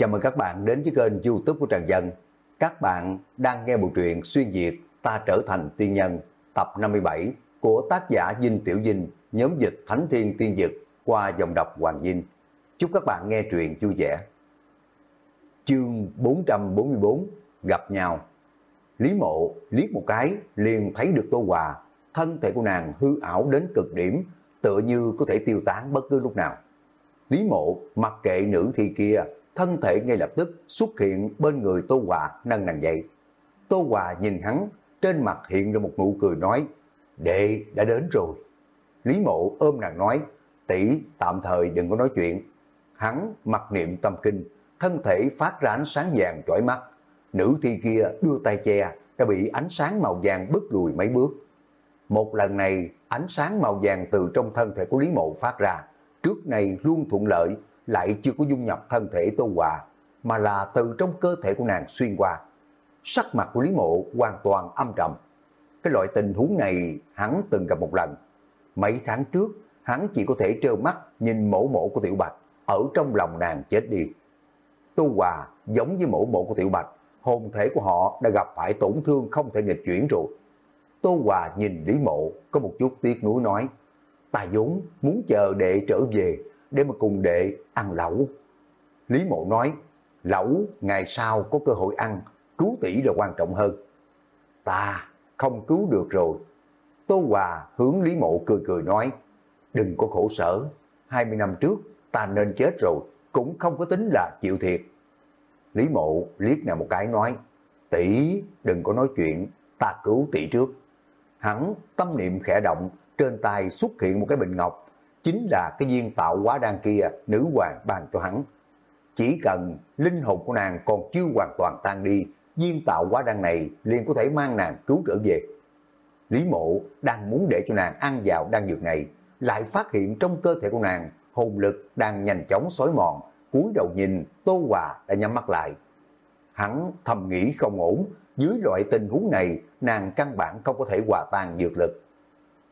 Chào mừng các bạn đến với kênh youtube của Trần Dân. Các bạn đang nghe bộ truyện Xuyên Việt Ta Trở Thành Tiên Nhân tập 57 của tác giả Dinh Tiểu Dinh, nhóm dịch Thánh Thiên Tiên Dực qua dòng đọc Hoàng Dinh. Chúc các bạn nghe truyện vui vẻ. Chương 444 Gặp nhau Lý mộ liếc một cái liền thấy được Tô Hòa, thân thể của nàng hư ảo đến cực điểm, tựa như có thể tiêu tán bất cứ lúc nào. Lý mộ mặc kệ nữ thi kia, thân thể ngay lập tức xuất hiện bên người Tô Hòa nâng nàng dậy. Tô Hòa nhìn hắn, trên mặt hiện ra một nụ cười nói, đệ đã đến rồi. Lý mộ ôm nàng nói, tỷ tạm thời đừng có nói chuyện. Hắn mặc niệm tâm kinh, thân thể phát ra ánh sáng vàng chói mắt. Nữ thi kia đưa tay che, đã bị ánh sáng màu vàng bước lùi mấy bước. Một lần này, ánh sáng màu vàng từ trong thân thể của Lý Mộ phát ra, trước này luôn thuận lợi, lại chưa có dung nhập thân thể Tô Hòa, mà là từ trong cơ thể của nàng xuyên qua. Sắc mặt của Lý Mộ hoàn toàn âm trầm. Cái loại tình huống này hắn từng gặp một lần. Mấy tháng trước, hắn chỉ có thể trơ mắt nhìn mổ mổ của Tiểu Bạch ở trong lòng nàng chết đi. Tô Hòa giống như mổ mổ của Tiểu Bạch, hồn thể của họ đã gặp phải tổn thương không thể nghịch chuyển rồi. Tô Hòa nhìn Lý Mộ có một chút tiếc nuối nói, ta vốn muốn chờ đệ trở về để mà cùng đệ ăn lẩu. Lý Mộ nói, lẩu ngày sau có cơ hội ăn, cứu tỷ là quan trọng hơn. Ta không cứu được rồi. Tô Hòa hướng Lý Mộ cười cười nói, đừng có khổ sở, 20 năm trước ta nên chết rồi, cũng không có tính là chịu thiệt. Lý Mộ liếc nào một cái nói, tỷ đừng có nói chuyện, ta cứu tỷ trước. Hắn tâm niệm khẽ động, trên tay xuất hiện một cái bình ngọc, chính là cái viên tạo hóa đan kia nữ hoàng bàn cho hắn. Chỉ cần linh hồn của nàng còn chưa hoàn toàn tan đi, viên tạo hóa đan này liền có thể mang nàng cứu trở về. Lý mộ đang muốn để cho nàng ăn vào đan dược này, lại phát hiện trong cơ thể của nàng hồn lực đang nhanh chóng xói mòn, cúi đầu nhìn Tô Hòa đã nhắm mắt lại. Hắn thầm nghĩ không ổn, dưới loại tình huống này nàng căn bản không có thể hòa tan dược lực.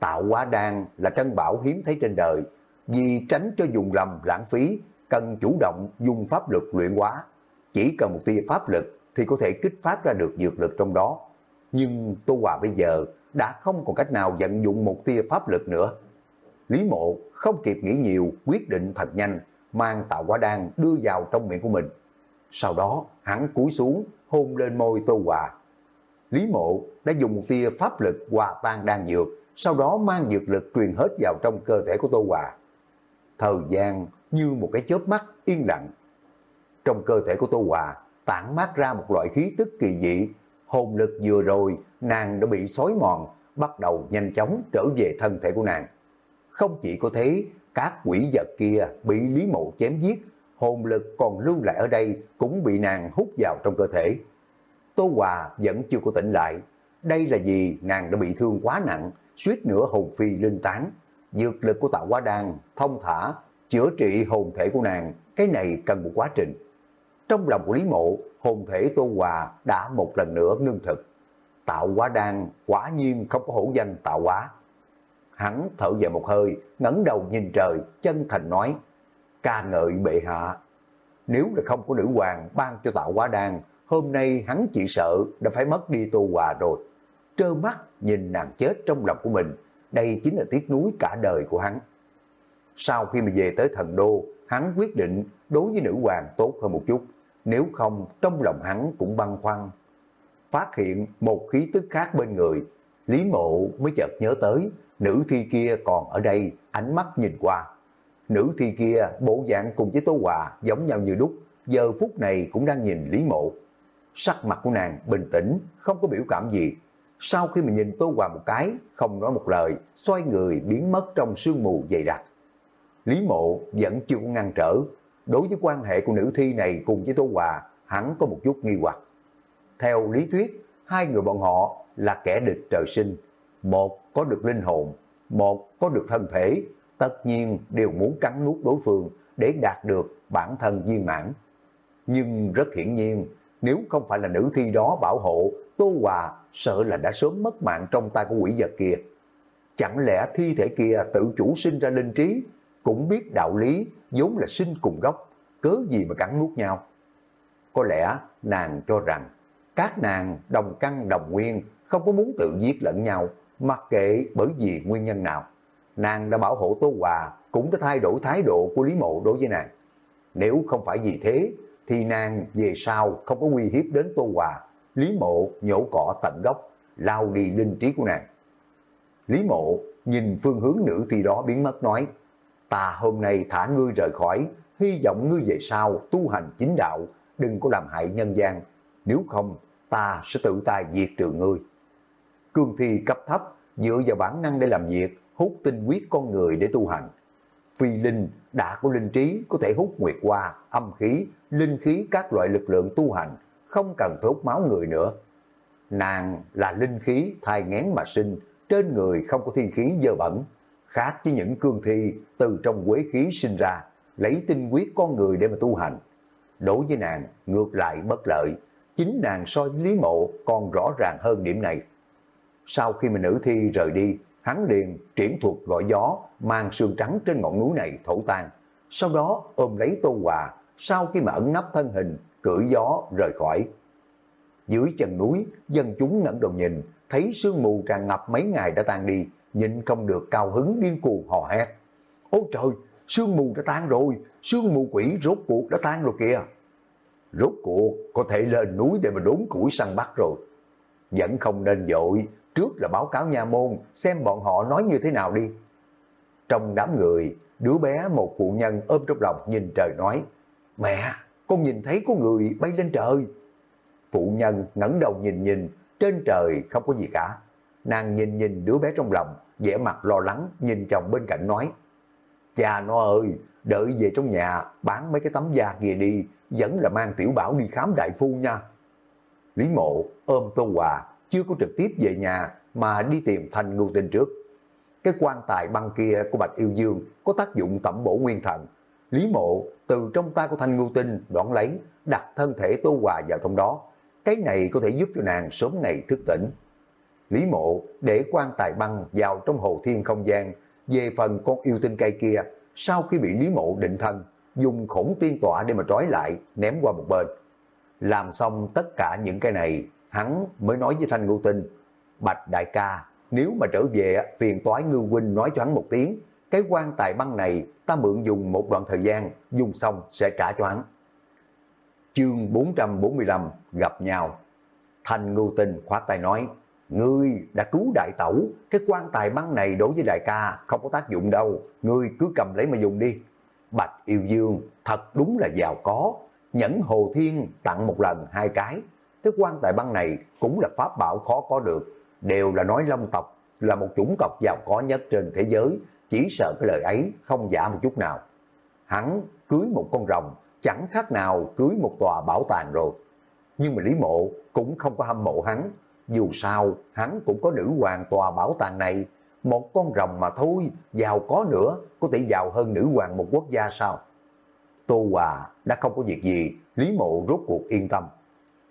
Tạo hóa đan là trân bảo hiếm thấy trên đời, vì tránh cho dùng lầm lãng phí, cần chủ động dùng pháp lực luyện hóa. Chỉ cần một tia pháp lực thì có thể kích phát ra được dược lực trong đó. Nhưng Tô Hòa bây giờ đã không còn cách nào vận dụng một tia pháp lực nữa. Lý mộ không kịp nghĩ nhiều, quyết định thật nhanh, mang tạo hóa đan đưa vào trong miệng của mình. Sau đó hắn cúi xuống, hôn lên môi Tô Hòa. Lý mộ đã dùng một tia pháp lực hòa tan đan dược, sau đó mang dược lực truyền hết vào trong cơ thể của Tô Hòa. Thời gian như một cái chớp mắt yên lặng. Trong cơ thể của Tô Hòa tản mát ra một loại khí tức kỳ dị, hồn lực vừa rồi nàng đã bị xói mòn, bắt đầu nhanh chóng trở về thân thể của nàng. Không chỉ có thế, các quỷ vật kia bị Lý Mộ chém giết, hồn lực còn lưu lại ở đây cũng bị nàng hút vào trong cơ thể. Tô Hòa vẫn chưa có tỉnh lại. Đây là vì nàng đã bị thương quá nặng, suýt nữa hồn phi linh tán. Dược lực của tạo hóa đan, thông thả, chữa trị hồn thể của nàng, cái này cần một quá trình. Trong lòng của Lý Mộ, hồn thể Tô Hòa đã một lần nữa ngưng thực. Tạo hóa đan quả nhiên không có hổ danh tạo hóa. Hắn thở dài một hơi, ngẩng đầu nhìn trời, chân thành nói, ca ngợi bệ hạ. Nếu là không có nữ hoàng ban cho tạo hóa đan, hôm nay hắn chỉ sợ đã phải mất đi Tô Hòa rồi. Trơ mắt nhìn nàng chết trong lòng của mình, đây chính là tiếc nuối cả đời của hắn. Sau khi mà về tới thần đô, hắn quyết định đối với nữ hoàng tốt hơn một chút, nếu không trong lòng hắn cũng băn khoăn. Phát hiện một khí tức khác bên người, Lý Mộ mới chợt nhớ tới, nữ thi kia còn ở đây, ánh mắt nhìn qua. Nữ thi kia bộ dạng cùng với Tố Hòa giống nhau như đúc, giờ phút này cũng đang nhìn Lý Mộ. Sắc mặt của nàng bình tĩnh, không có biểu cảm gì. Sau khi mà nhìn Tô Hòa một cái, không nói một lời, xoay người biến mất trong sương mù dày đặc. Lý Mộ vẫn chưa có ngăn trở. Đối với quan hệ của nữ thi này cùng với Tô Hòa, hắn có một chút nghi hoặc. Theo lý thuyết, hai người bọn họ là kẻ địch trời sinh. Một có được linh hồn, một có được thân thể, tất nhiên đều muốn cắn nuốt đối phương để đạt được bản thân viên mãn. Nhưng rất hiển nhiên, nếu không phải là nữ thi đó bảo hộ, Tô Hòa sợ là đã sớm mất mạng trong tay của quỷ vật kia. Chẳng lẽ thi thể kia tự chủ sinh ra linh trí, cũng biết đạo lý, vốn là sinh cùng gốc, cớ gì mà cắn nuốt nhau. có lẽ nàng cho rằng các nàng đồng căn đồng nguyên không có muốn tự giết lẫn nhau, mặc kệ bởi vì nguyên nhân nào. Nàng đã bảo hộ Tô Hòa cũng đã thay đổi thái độ của Lý Mộ đối với nàng. Nếu không phải vì thế, thì nàng về sau không có nguy hiếp đến Tô Hòa. Lý Mộ nhổ cỏ tận gốc, lao đi linh trí của nàng. Lý Mộ nhìn phương hướng nữ thi đó biến mất nói, ta hôm nay thả ngươi rời khỏi, hy vọng ngươi về sau tu hành chính đạo, đừng có làm hại nhân gian, nếu không ta sẽ tự tay diệt trừ ngươi. Cương thi cấp thấp dựa vào bản năng để làm việc, hút tinh huyết con người để tu hành. Phi linh đã có linh trí có thể hút nguyệt qua, âm khí, linh khí các loại lực lượng tu hành, không cần phải hút máu người nữa. Nàng là linh khí thai ngén mà sinh, trên người không có thi khí dơ bẩn, khác với những cương thi từ trong quế khí sinh ra, lấy tinh huyết con người để mà tu hành. Đối với nàng, ngược lại bất lợi, chính nàng so với Lý Mộ còn rõ ràng hơn điểm này. Sau khi mà nữ thi rời đi, hắn liền triển thuật gọi gió, mang sương trắng trên ngọn núi này thổ tan. Sau đó ôm lấy Tô Hòa, sau khi mà ẩn nấp thân hình, cưỡi gió rời khỏi. Dưới chân núi, dân chúng ngẩng đầu nhìn, thấy sương mù tràn ngập mấy ngày đã tan đi, nhìn không được cao hứng điên cuồng hò hét. Ôi trời, sương mù đã tan rồi, sương mù quỷ rốt cuộc đã tan rồi kìa. Rốt cuộc có thể lên núi để mà đốn củi săn bắt rồi. Vẫn không nên dội, trước là báo cáo nha môn, xem bọn họ nói như thế nào đi. Trong đám người, đứa bé một phụ nhân ôm trong lòng nhìn trời nói, Mẹ, con nhìn thấy có người bay lên trời. Phụ nhân ngẩng đầu nhìn nhìn, trên trời không có gì cả. Nàng nhìn nhìn đứa bé trong lòng, vẻ mặt lo lắng, nhìn chồng bên cạnh nói, Cha nó ơi, đợi về trong nhà, bán mấy cái tấm da kia đi, vẫn là mang tiểu bảo đi khám đại phu nha. Lý mộ ôm Tô Hòa, chưa có trực tiếp về nhà mà đi tìm Thanh Ngưu Tinh trước. Cái quan tài băng kia của Bạch Yêu Dương có tác dụng tẩm bổ nguyên thần. Lý mộ từ trong tay của Thanh Ngưu Tinh đoạn lấy, đặt thân thể Tô Hòa vào trong đó. Cái này có thể giúp cho nàng sớm ngày thức tỉnh. Lý mộ để quan tài băng vào trong hồ thiên không gian, về phần con yêu tinh cây kia, sau khi bị Lý mộ định thân, dùng khổng tiên tọa để mà trói lại, ném qua một bên. Làm xong tất cả những cái này, hắn mới nói với Thanh Ngưu Tinh, Bạch đại ca, nếu mà trở về phiền toái ngư huynh nói cho hắn một tiếng, cái quan tài băng này ta mượn dùng một đoạn thời gian, dùng xong sẽ trả cho hắn. Chương 445 gặp nhau. thành Ngưu Tinh khoát tay nói, Ngươi đã cứu đại tẩu, cái quan tài băng này đối với đại ca không có tác dụng đâu, ngươi cứ cầm lấy mà dùng đi. Bạch Yêu Dương thật đúng là giàu có, nhẫn Hồ Thiên tặng một lần hai cái. Cái quan tài băng này cũng là pháp bảo khó có được, đều là nói long tộc, là một chủng tộc giàu có nhất trên thế giới, chỉ sợ cái lời ấy không giả một chút nào. Hắn cưới một con rồng, chẳng khác nào cưới một tòa bảo tàng rồi. Nhưng mà Lý Mộ cũng không có hâm mộ hắn, dù sao hắn cũng có nữ hoàng tòa bảo tàng này, một con rồng mà thôi, giàu có nữa, có thể giàu hơn nữ hoàng một quốc gia sao? Tô Hòa đã không có việc gì, Lý Mộ rốt cuộc yên tâm.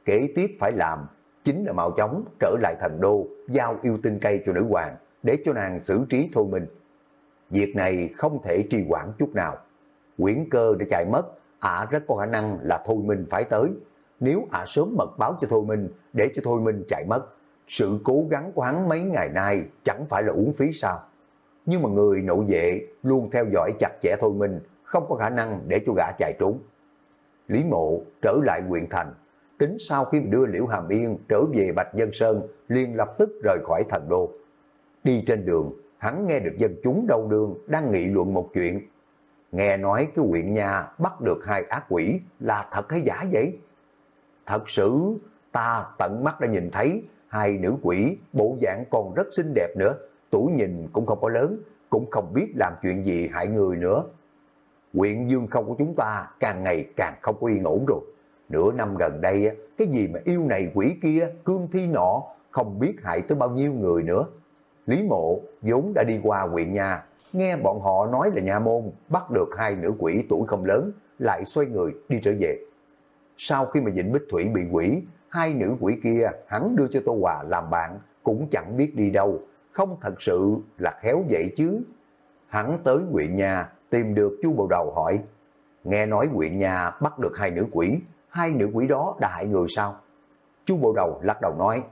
Kế tiếp phải làm chính là mau chóng trở lại thần đô, giao yêu tinh cây cho nữ hoàng, để cho nàng xử trí thôi mình. Việc này không thể trì hoãn chút nào. Quyển cơ đã chạy mất, ả rất có khả năng là thôi minh phải tới. Nếu ả sớm mật báo cho thôi minh, để cho thôi minh chạy mất, sự cố gắng của hắn mấy ngày nay chẳng phải là uống phí sao? Nhưng mà người nội vệ luôn theo dõi chặt chẽ thôi minh, không có khả năng để cho gã chạy trốn. Lý mộ trở lại huyện thành, tính sau khi đưa Liễu Hàm Yên trở về Bạch Dân Sơn, liền lập tức rời khỏi thành đô. Đi trên đường, hắn nghe được dân chúng đầu đường đang nghị luận một chuyện. Nghe nói cái huyện nhà bắt được hai ác quỷ là thật hay giả vậy? Thật sự, ta tận mắt đã nhìn thấy hai nữ quỷ bộ dạng còn rất xinh đẹp nữa, tuổi nhìn cũng không có lớn, cũng không biết làm chuyện gì hại người nữa. Quyện Dương không của chúng ta càng ngày càng không có yên ổn rồi. Nửa năm gần đây, cái gì mà yêu này quỷ kia, cương thi nọ, không biết hại tới bao nhiêu người nữa. Lý Mộ vốn đã đi qua huyện nhà, nghe bọn họ nói là nhà môn bắt được hai nữ quỷ tuổi không lớn, lại xoay người đi trở về. Sau khi mà Vịnh Bích Thủy bị quỷ, hai nữ quỷ kia hắn đưa cho Tô Hòa làm bạn cũng chẳng biết đi đâu, không thật sự là khéo vậy chứ. Hắn tới huyện nhà tìm được chu bầu đầu hỏi, nghe nói huyện nhà bắt được hai nữ quỷ, hai nữ quỷ đó đã hại người sao? Chu bộ đầu lắc đầu nói,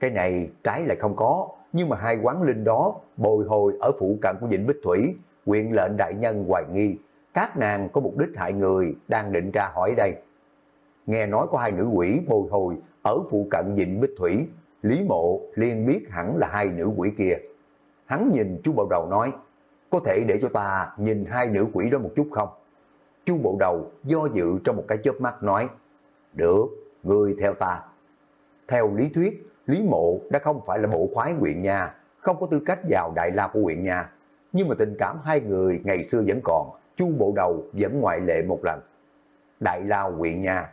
cái này trái lại không có, nhưng mà hai quán linh đó bồi hồi ở phụ cận của Vịnh Bích Thủy, quyện lệnh đại nhân hoài nghi, các nàng có mục đích hại người đang định ra hỏi đây. Nghe nói có hai nữ quỷ bồi hồi ở phụ cận Vịnh Bích Thủy, Lý Mộ liền biết hẳn là hai nữ quỷ kia. Hắn nhìn chú bộ đầu nói, có thể để cho ta nhìn hai nữ quỷ đó một chút không? chú bộ đầu do dự trong một cái chớp mắt nói, được, người theo ta. Theo lý thuyết, Lý Mộ đã không phải là bộ khoái huyện nhà, không có tư cách vào đại la của huyện nhà. Nhưng mà tình cảm hai người ngày xưa vẫn còn, chu bộ đầu vẫn ngoại lệ một lần. Đại la huyện nhà,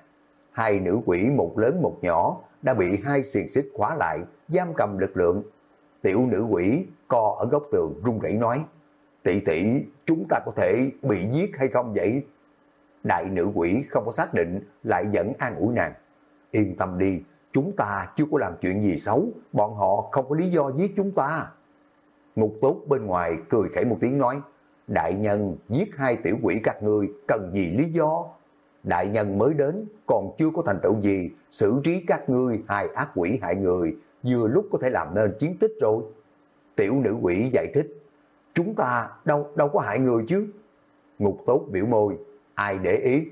hai nữ quỷ một lớn một nhỏ đã bị hai xiềng xích khóa lại, giam cầm lực lượng. Tiểu nữ quỷ co ở góc tường run rẩy nói, tỷ tỷ chúng ta có thể bị giết hay không vậy? Đại nữ quỷ không có xác định lại dẫn an ủi nàng. Yên tâm đi, chúng ta chưa có làm chuyện gì xấu, bọn họ không có lý do giết chúng ta. Ngục tốt bên ngoài cười khẩy một tiếng nói, đại nhân giết hai tiểu quỷ các ngươi cần gì lý do? Đại nhân mới đến, còn chưa có thành tựu gì, xử trí các ngươi hai ác quỷ hại người, vừa lúc có thể làm nên chiến tích rồi. Tiểu nữ quỷ giải thích, chúng ta đâu đâu có hại người chứ. Ngục tốt biểu môi, ai để ý.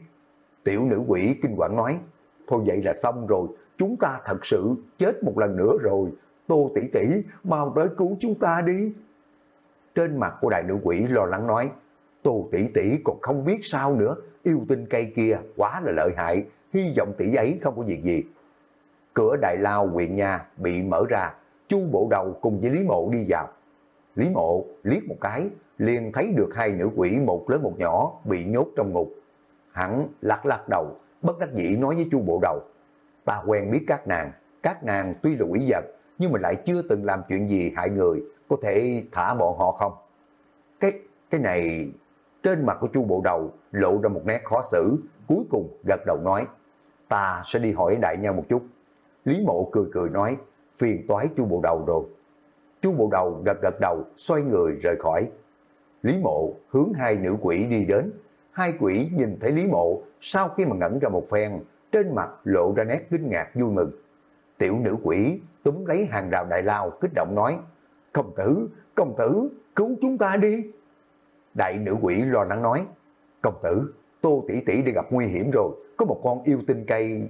Tiểu nữ quỷ kinh quản nói, thôi vậy là xong rồi, chúng ta thật sự chết một lần nữa rồi, tô tỷ tỷ mau tới cứu chúng ta đi. Trên mặt của đại nữ quỷ lo lắng nói, tô tỷ tỷ còn không biết sao nữa, yêu tinh cây kia quá là lợi hại, hy vọng tỷ ấy không có việc gì. Cửa đại lao huyện nhà bị mở ra, chu bộ đầu cùng với Lý Mộ đi vào. Lý Mộ liếc một cái, liền thấy được hai nữ quỷ một lớn một nhỏ bị nhốt trong ngục. Hắn lắc lắc đầu, bất đắc dĩ nói với chu bộ đầu, ta quen biết các nàng, các nàng tuy là quỷ vật, nhưng mà lại chưa từng làm chuyện gì hại người, có thể thả bọn họ không? Cái cái này, trên mặt của chu bộ đầu lộ ra một nét khó xử, cuối cùng gật đầu nói, ta sẽ đi hỏi đại nhân một chút. Lý mộ cười cười nói, phiền toái chu bộ đầu rồi. Chu bộ đầu gật gật đầu, xoay người rời khỏi. Lý mộ hướng hai nữ quỷ đi đến. Hai quỷ nhìn thấy Lý mộ, sau khi mà ngẩn ra một phen, trên mặt lộ ra nét kinh ngạc vui mừng. Tiểu nữ quỷ túm lấy hàng rào đại lao kích động nói, công tử, công tử, cứu chúng ta đi. Đại nữ quỷ lo lắng nói, công tử, tô tỷ tỷ đi gặp nguy hiểm rồi, có một con yêu tinh cây.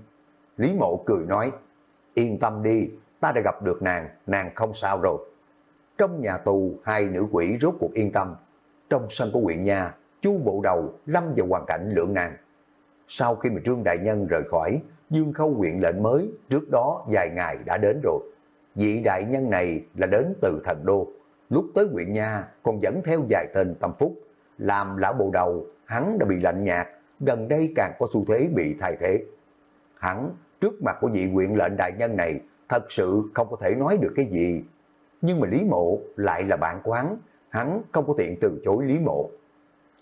Lý mộ cười nói, yên tâm đi, ta đã gặp được nàng, nàng không sao rồi. Trong nhà tù, hai nữ quỷ rốt cuộc yên tâm. Trong sân của huyện nhà, chu bộ đầu lâm vào hoàn cảnh lượng nàng. Sau khi mà Trương Đại Nhân rời khỏi, Dương Khâu huyện lệnh mới trước đó vài ngày đã đến rồi. Vị đại nhân này là đến từ thần đô. Lúc tới huyện nha còn dẫn theo vài tên tâm phúc. Làm lão bộ đầu, hắn đã bị lạnh nhạt, gần đây càng có xu thế bị thay thế. Hắn, trước mặt của vị huyện lệnh đại nhân này, thật sự không có thể nói được cái gì. Nhưng mà Lý Mộ lại là bạn quán, hắn không có tiện từ chối Lý Mộ.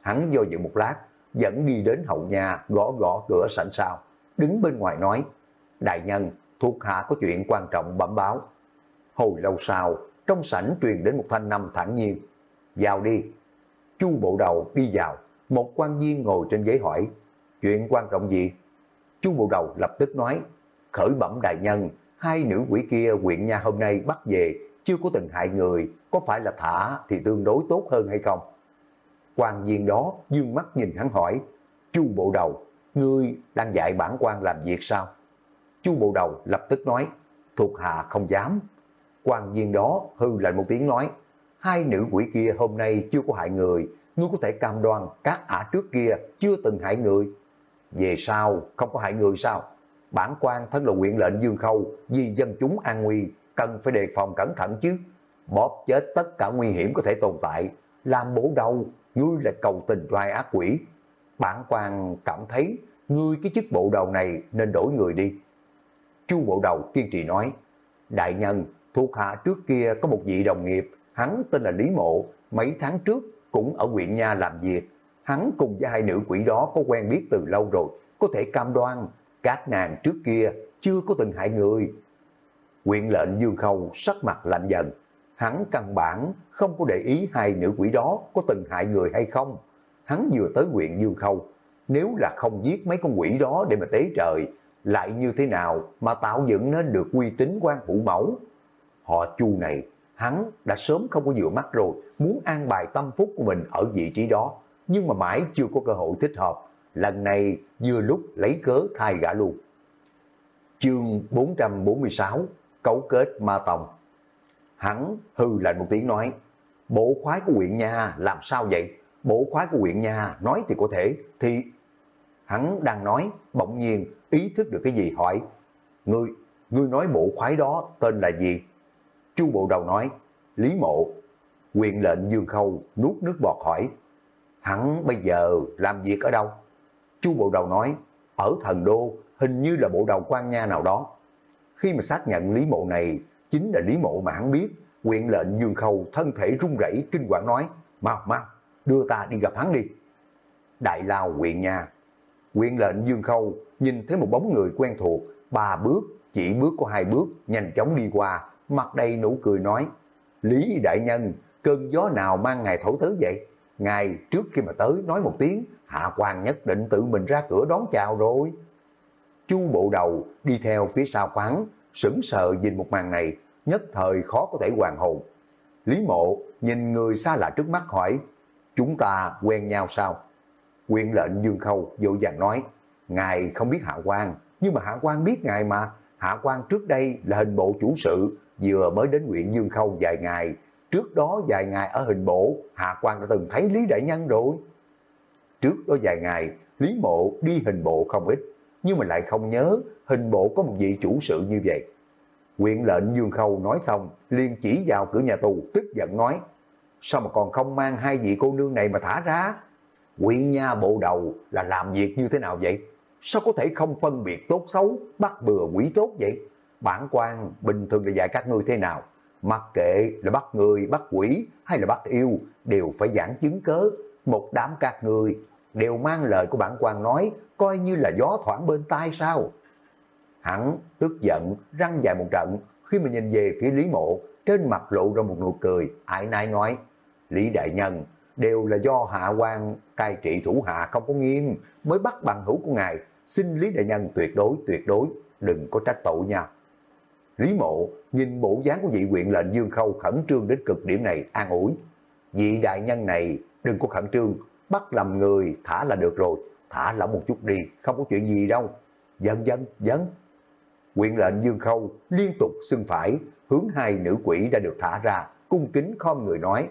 Hắn do dự một lát, dẫn đi đến hậu nhà gõ gõ cửa sảnh sau, đứng bên ngoài nói, đại nhân, thuộc hạ có chuyện quan trọng bẩm báo. Hồi lâu sau, trong sảnh truyền đến một thanh năm thẳng nhiên, vào đi. Chu bộ đầu đi vào, một quan viên ngồi trên ghế hỏi, chuyện quan trọng gì? Chu bộ đầu lập tức nói, khởi bẩm đại nhân, hai nữ quỷ kia quyện nhà hôm nay bắt về, chưa có từng hại người, có phải là thả thì tương đối tốt hơn hay không? Quan viên đó dương mắt nhìn hắn hỏi, chu bộ đầu, ngươi đang dạy bản quan làm việc sao? Chu bộ đầu lập tức nói, thuộc hạ không dám. quan viên đó hư lạnh một tiếng nói, hai nữ quỷ kia hôm nay chưa có hại người, ngươi có thể cam đoan các ả trước kia chưa từng hại người. Về sau không có hại người sao? Bản quan thân là quyện lệnh Dương Khâu, vì dân chúng an nguy, cần phải đề phòng cẩn thận chứ. Bóp chết tất cả nguy hiểm có thể tồn tại, làm bổ đầu ngươi là cầu tình cho ác quỷ. Bản quan cảm thấy ngươi cái chức bộ đầu này nên đổi người đi. Chu bộ đầu kiên trì nói, đại nhân, thuộc hạ trước kia có một vị đồng nghiệp, hắn tên là Lý Mộ, mấy tháng trước cũng ở huyện Nha làm việc. Hắn cùng với hai nữ quỷ đó có quen biết từ lâu rồi, có thể cam đoan các nàng trước kia chưa có từng hại người. Quyện lệnh Dương Khâu sắc mặt lạnh dần, hắn căn bản không có để ý hai nữ quỷ đó có từng hại người hay không. Hắn vừa tới huyện Dương Khâu, nếu là không giết mấy con quỷ đó để mà tế trời, lại như thế nào mà tạo dựng nên được uy tín quan phủ mẫu. Họ chu này, hắn đã sớm không có dựa mắt rồi, muốn an bài tâm phúc của mình ở vị trí đó, nhưng mà mãi chưa có cơ hội thích hợp. Lần này vừa lúc lấy cớ thay gã luôn. Chương 446 Cấu kết ma Tòng Hắn hư lạnh một tiếng nói Bộ khoái của huyện nha làm sao vậy? Bộ khoái của huyện nha nói thì có thể Thì hắn đang nói bỗng nhiên ý thức được cái gì hỏi Ngươi, ngươi nói bộ khoái đó tên là gì? Chu bộ đầu nói Lý mộ Quyền lệnh Dương Khâu nuốt nước bọt hỏi Hắn bây giờ làm việc ở đâu? Chu bộ đầu nói Ở thần đô hình như là bộ đầu quan nha nào đó. Khi mà xác nhận Lý Mộ này chính là Lý Mộ mà hắn biết, quyện lệnh Dương Khâu thân thể run rẩy kinh quản nói, mau mau, đưa ta đi gặp hắn đi. Đại lao quyện nhà quyện lệnh Dương Khâu nhìn thấy một bóng người quen thuộc, ba bước, chỉ bước có hai bước, nhanh chóng đi qua, mặt đầy nụ cười nói, Lý Đại Nhân, cơn gió nào mang ngài thổi tới vậy? Ngài trước khi mà tới nói một tiếng, Hạ quan nhất định tự mình ra cửa đón chào rồi. Chu bộ đầu đi theo phía sau quán, sững sờ nhìn một màn này, nhất thời khó có thể hoàn hồn. Lý mộ nhìn người xa lạ trước mắt hỏi, chúng ta quen nhau sao? Quyền lệnh Dương Khâu dỗ dàng nói, Ngài không biết Hạ quan nhưng mà Hạ quan biết Ngài mà. Hạ quan trước đây là hình bộ chủ sự, vừa mới đến huyện Dương Khâu vài ngày. Trước đó vài ngày ở hình bộ, Hạ quan đã từng thấy Lý Đại Nhân rồi. Trước đó vài ngày, Lý Mộ đi hình bộ không ít, nhưng mà lại không nhớ hình bộ có một vị chủ sự như vậy. Quyện lệnh Dương Khâu nói xong, liền chỉ vào cửa nhà tù, tức giận nói, sao mà còn không mang hai vị cô nương này mà thả ra? Quyện nha bộ đầu là làm việc như thế nào vậy? Sao có thể không phân biệt tốt xấu, bắt bừa quỷ tốt vậy? Bản quan bình thường là dạy các ngươi thế nào? Mặc kệ là bắt người, bắt quỷ hay là bắt yêu, đều phải giảng chứng cớ. Một đám các người đều mang lời của bản quan nói, coi như là gió thoảng bên tai sao. Hắn tức giận, răng dài một trận, khi mà nhìn về phía Lý Mộ, trên mặt lộ ra một nụ cười, ải nai nói, Lý Đại Nhân, đều là do hạ quan cai trị thủ hạ không có nghiêm, mới bắt bằng hữu của ngài, xin Lý Đại Nhân tuyệt đối, tuyệt đối, đừng có trách tội nha. Lý Mộ nhìn bộ dáng của vị quyện lệnh Dương Khâu khẩn trương đến cực điểm này an ủi. Vị đại nhân này đừng có khẩn trương, bắt làm người thả là được rồi, thả lỏng một chút đi, không có chuyện gì đâu. Dân dân, dân. Quyện lệnh Dương Khâu liên tục xưng phải, hướng hai nữ quỷ đã được thả ra, cung kính khom người nói,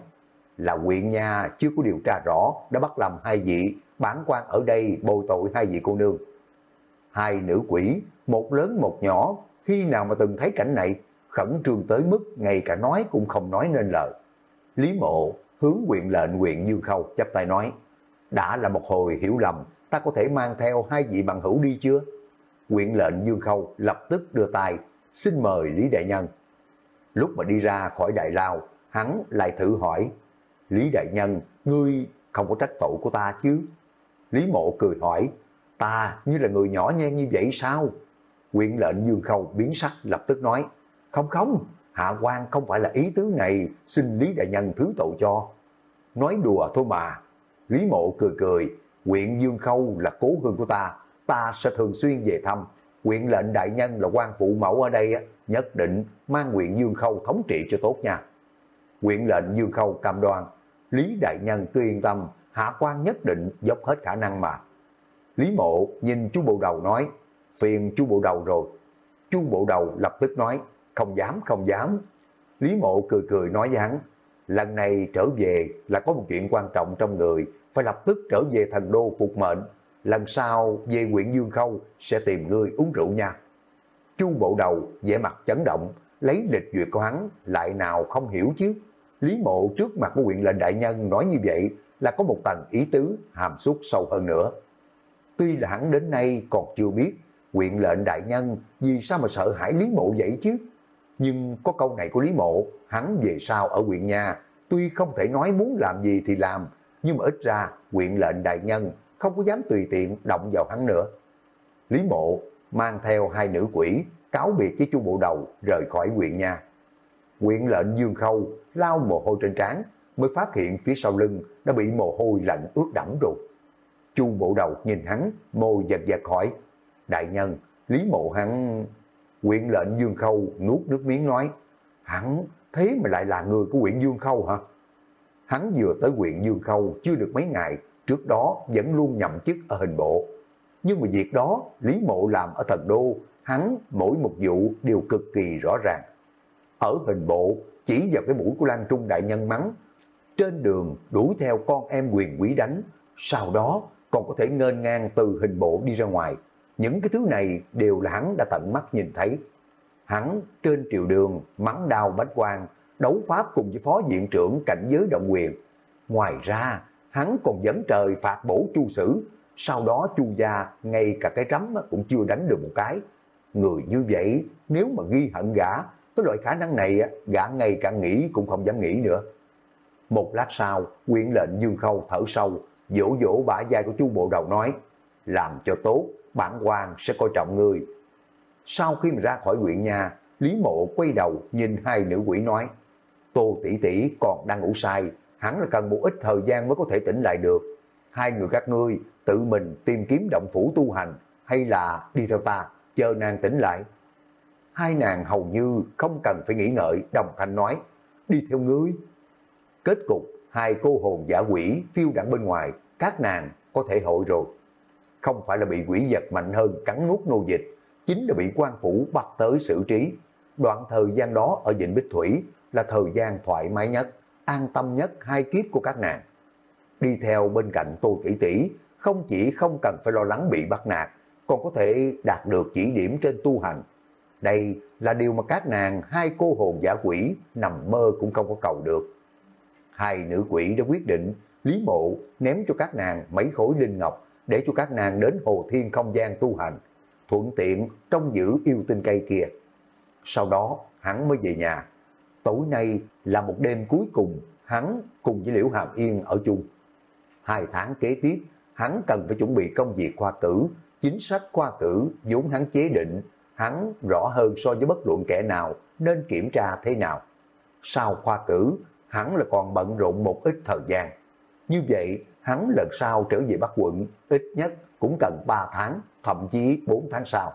là quyện nhà chưa có điều tra rõ, đã bắt làm hai vị, bản quan ở đây bồi tội hai vị cô nương. Hai nữ quỷ, một lớn một nhỏ, khi nào mà từng thấy cảnh này, khẩn trương tới mức ngay cả nói cũng không nói nên lời. Lý mộ hướng quyện lệnh quyện Dương Khâu chắp tay nói, đã là một hồi hiểu lầm, ta có thể mang theo hai vị bằng hữu đi chưa? Quyện lệnh Dương Khâu lập tức đưa tay, xin mời Lý Đại Nhân. Lúc mà đi ra khỏi đại lao, hắn lại thử hỏi, Lý Đại Nhân, ngươi không có trách tội của ta chứ? Lý Mộ cười hỏi, ta như là người nhỏ nhen như vậy sao? Quyện lệnh Dương Khâu biến sắc lập tức nói, không không, hạ quan không phải là ý tứ này, xin Lý Đại Nhân thứ tội cho. Nói đùa thôi mà, Lý Mộ cười cười, huyện Dương Khâu là cố hương của ta, ta sẽ thường xuyên về thăm. Quyện lệnh đại nhân là quan phụ mẫu ở đây, nhất định mang huyện Dương Khâu thống trị cho tốt nha. Quyện lệnh Dương Khâu cam đoan, Lý đại nhân cứ yên tâm, hạ quan nhất định dốc hết khả năng mà. Lý mộ nhìn chú bộ đầu nói, phiền chú bộ đầu rồi. Chú bộ đầu lập tức nói, không dám, không dám. Lý mộ cười cười nói với hắn, lần này trở về là có một chuyện quan trọng trong người, phải lập tức trở về thần đô phục mệnh. Lần sau về huyện Dương Khâu sẽ tìm ngươi uống rượu nha. Chu bộ đầu vẻ mặt chấn động, lấy lịch duyệt của hắn lại nào không hiểu chứ. Lý mộ trước mặt của huyện lệnh đại nhân nói như vậy là có một tầng ý tứ hàm xúc sâu hơn nữa. Tuy là hắn đến nay còn chưa biết huyện lệnh đại nhân vì sao mà sợ hãi Lý mộ vậy chứ. Nhưng có câu này của Lý mộ, hắn về sau ở huyện nhà, tuy không thể nói muốn làm gì thì làm, nhưng mà ít ra quyện lệnh đại nhân không có dám tùy tiện động vào hắn nữa. Lý mộ mang theo hai nữ quỷ cáo biệt với chu bộ đầu rời khỏi huyện nhà Quyện lệnh Dương Khâu lao mồ hôi trên trán mới phát hiện phía sau lưng đã bị mồ hôi lạnh ướt đẫm rồi. Chu bộ đầu nhìn hắn, môi giật giật hỏi, đại nhân, Lý Mộ hắn... Quyện lệnh Dương Khâu nuốt nước miếng nói, hắn thế mà lại là người của Quyện Dương Khâu hả? Hắn vừa tới Quyện Dương Khâu chưa được mấy ngày, trước đó vẫn luôn nhậm chức ở hình bộ. Nhưng mà việc đó Lý Mộ làm ở thần đô, hắn mỗi một vụ đều cực kỳ rõ ràng. Ở hình bộ, chỉ vào cái mũi của Lan Trung Đại Nhân mắng, trên đường đuổi theo con em quyền quý đánh, sau đó còn có thể ngên ngang từ hình bộ đi ra ngoài. Những cái thứ này đều là hắn đã tận mắt nhìn thấy. Hắn trên triều đường mắng đào bách quan, đấu pháp cùng với phó diện trưởng cảnh giới động quyền. Ngoài ra, hắn còn dẫn trời phạt bổ chu sử, sau đó chu gia ngay cả cái rắm cũng chưa đánh được một cái. Người như vậy, nếu mà ghi hận gã, cái loại khả năng này gã ngay cả nghĩ cũng không dám nghĩ nữa. Một lát sau, quyện lệnh Dương Khâu thở sâu, dỗ dỗ bả vai của chu bộ đầu nói, làm cho tốt, bản quan sẽ coi trọng người. Sau khi mà ra khỏi quyện nhà, Lý Mộ quay đầu nhìn hai nữ quỷ nói, Tô tỷ tỷ còn đang ngủ say, hẳn là cần một ít thời gian mới có thể tỉnh lại được. Hai người các ngươi tự mình tìm kiếm động phủ tu hành hay là đi theo ta, chờ nàng tỉnh lại. Hai nàng hầu như không cần phải nghĩ ngợi, đồng thanh nói, đi theo ngươi. Kết cục, hai cô hồn giả quỷ phiêu đẳng bên ngoài, các nàng có thể hội rồi. Không phải là bị quỷ vật mạnh hơn cắn nuốt nô dịch, chính là bị quan phủ bắt tới xử trí. Đoạn thời gian đó ở Vịnh Bích Thủy là thời gian thoải mái nhất, an tâm nhất hai kiếp của các nàng. Đi theo bên cạnh Tô Tỷ Tỷ, không chỉ không cần phải lo lắng bị bắt nạt, còn có thể đạt được chỉ điểm trên tu hành. Đây là điều mà các nàng hai cô hồn giả quỷ nằm mơ cũng không có cầu được. Hai nữ quỷ đã quyết định Lý Mộ ném cho các nàng mấy khối linh ngọc để cho các nàng đến hồ thiên không gian tu hành, thuận tiện trong giữ yêu tinh cây kia. Sau đó hắn mới về nhà. Tối nay là một đêm cuối cùng hắn cùng với Liễu Hàm Yên ở chung. Hai tháng kế tiếp, hắn cần phải chuẩn bị công việc khoa cử, chính sách khoa cử vốn hắn chế định, hắn rõ hơn so với bất luận kẻ nào nên kiểm tra thế nào. Sau khoa cử, hắn là còn bận rộn một ít thời gian. Như vậy, hắn lần sau trở về Bắc quận, ít nhất cũng cần 3 tháng, thậm chí 4 tháng sau.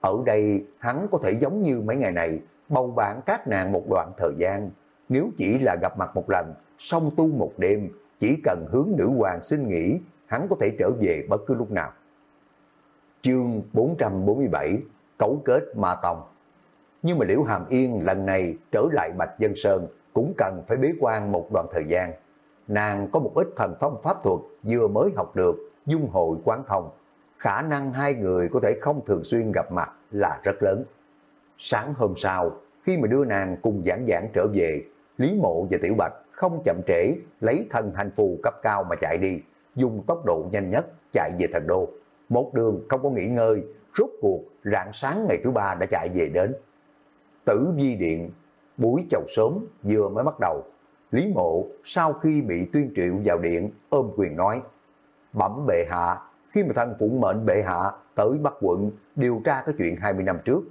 Ở đây, hắn có thể giống như mấy ngày này, bầu bạn các nàng một đoạn thời gian. Nếu chỉ là gặp mặt một lần, song tu một đêm, chỉ cần hướng nữ hoàng xin nghỉ, hắn có thể trở về bất cứ lúc nào. Chương 447 Cấu kết Ma Tông Nhưng mà Liễu Hàm Yên lần này trở lại Bạch Dân Sơn cũng cần phải bế quan một đoạn thời gian. Nàng có một ít thần thông pháp thuật vừa mới học được, dung hội quán thông. Khả năng hai người có thể không thường xuyên gặp mặt là rất lớn. Sáng hôm sau, khi mà đưa nàng cùng giảng giảng trở về, Lý Mộ và Tiểu Bạch không chậm trễ lấy thần hành phù cấp cao mà chạy đi, dùng tốc độ nhanh nhất chạy về thần đô. Một đường không có nghỉ ngơi, rốt cuộc rạng sáng ngày thứ ba đã chạy về đến. Tử vi điện, buổi chầu sớm vừa mới bắt đầu. Lý Mộ sau khi bị tuyên triệu vào điện ôm quyền nói, bẩm bệ hạ, khi mà thân phụng mệnh bệ hạ tới Bắc quận điều tra cái chuyện 20 năm trước,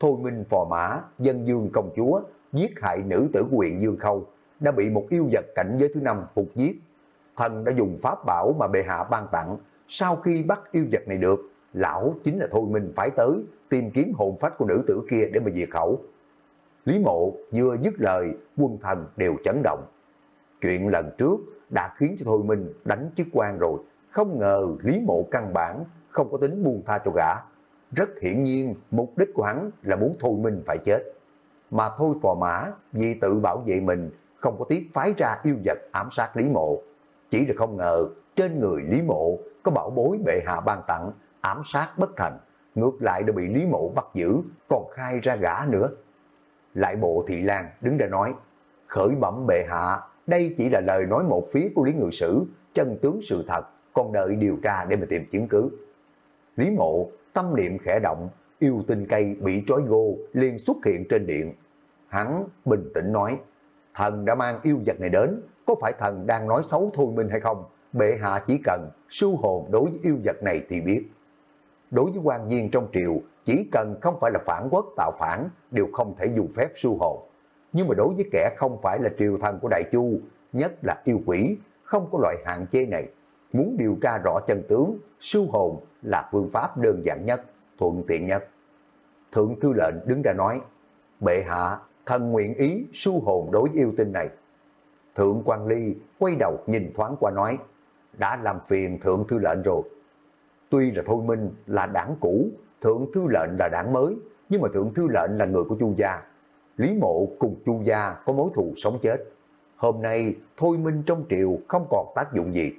Thôi Minh Phò Mã, Dân Dương Công Chúa giết hại nữ tử của huyện Dương Khâu, đã bị một yêu vật cảnh giới thứ năm phục giết. Thần đã dùng pháp bảo mà bệ hạ ban tặng, sau khi bắt yêu vật này được, lão chính là Thôi Minh phải tới tìm kiếm hồn phách của nữ tử kia để mà diệt khẩu. Lý Mộ vừa dứt lời, quân thần đều chấn động. Chuyện lần trước đã khiến cho Thôi Minh đánh chức quan rồi, không ngờ Lý Mộ căn bản không có tính buông tha cho gã. Rất hiển nhiên mục đích của hắn là muốn Thôi Minh phải chết. Mà Thôi Phò Mã vì tự bảo vệ mình không có tiếc phái ra yêu vật ám sát Lý Mộ. Chỉ là không ngờ trên người Lý Mộ có bảo bối bệ hạ ban tặng ám sát bất thành. Ngược lại đã bị Lý Mộ bắt giữ còn khai ra gã nữa. Lại bộ thị lan đứng ra nói khởi bẩm bệ hạ đây chỉ là lời nói một phía của Lý Ngự Sử chân tướng sự thật còn đợi điều tra để mà tìm chứng cứ. Lý Mộ tâm niệm khẽ động yêu tinh cây bị trói gô liền xuất hiện trên điện. Hắn bình tĩnh nói thần đã mang yêu vật này đến, có phải thần đang nói xấu Thôi Minh hay không? Bệ hạ chỉ cần sưu hồn đối với yêu vật này thì biết. Đối với quan viên trong triều, chỉ cần không phải là phản quốc tạo phản, đều không thể dùng phép su hồn. Nhưng mà đối với kẻ không phải là triều thần của Đại Chu, nhất là yêu quỷ, không có loại hạn chế này. muốn điều tra rõ chân tướng, siêu hồn là phương pháp đơn giản nhất, thuận tiện nhất. Thượng thư lệnh đứng ra nói, bệ hạ, thần nguyện ý siêu hồn đối với yêu tinh này. Thượng quan ly quay đầu nhìn thoáng qua nói, đã làm phiền thượng thư lệnh rồi. Tuy là Thôi Minh là đảng cũ, thượng thư lệnh là đảng mới, nhưng mà thượng thư lệnh là người của Chu gia. Lý Mộ cùng Chu gia có mối thù sống chết. Hôm nay Thôi Minh trong triều không còn tác dụng gì.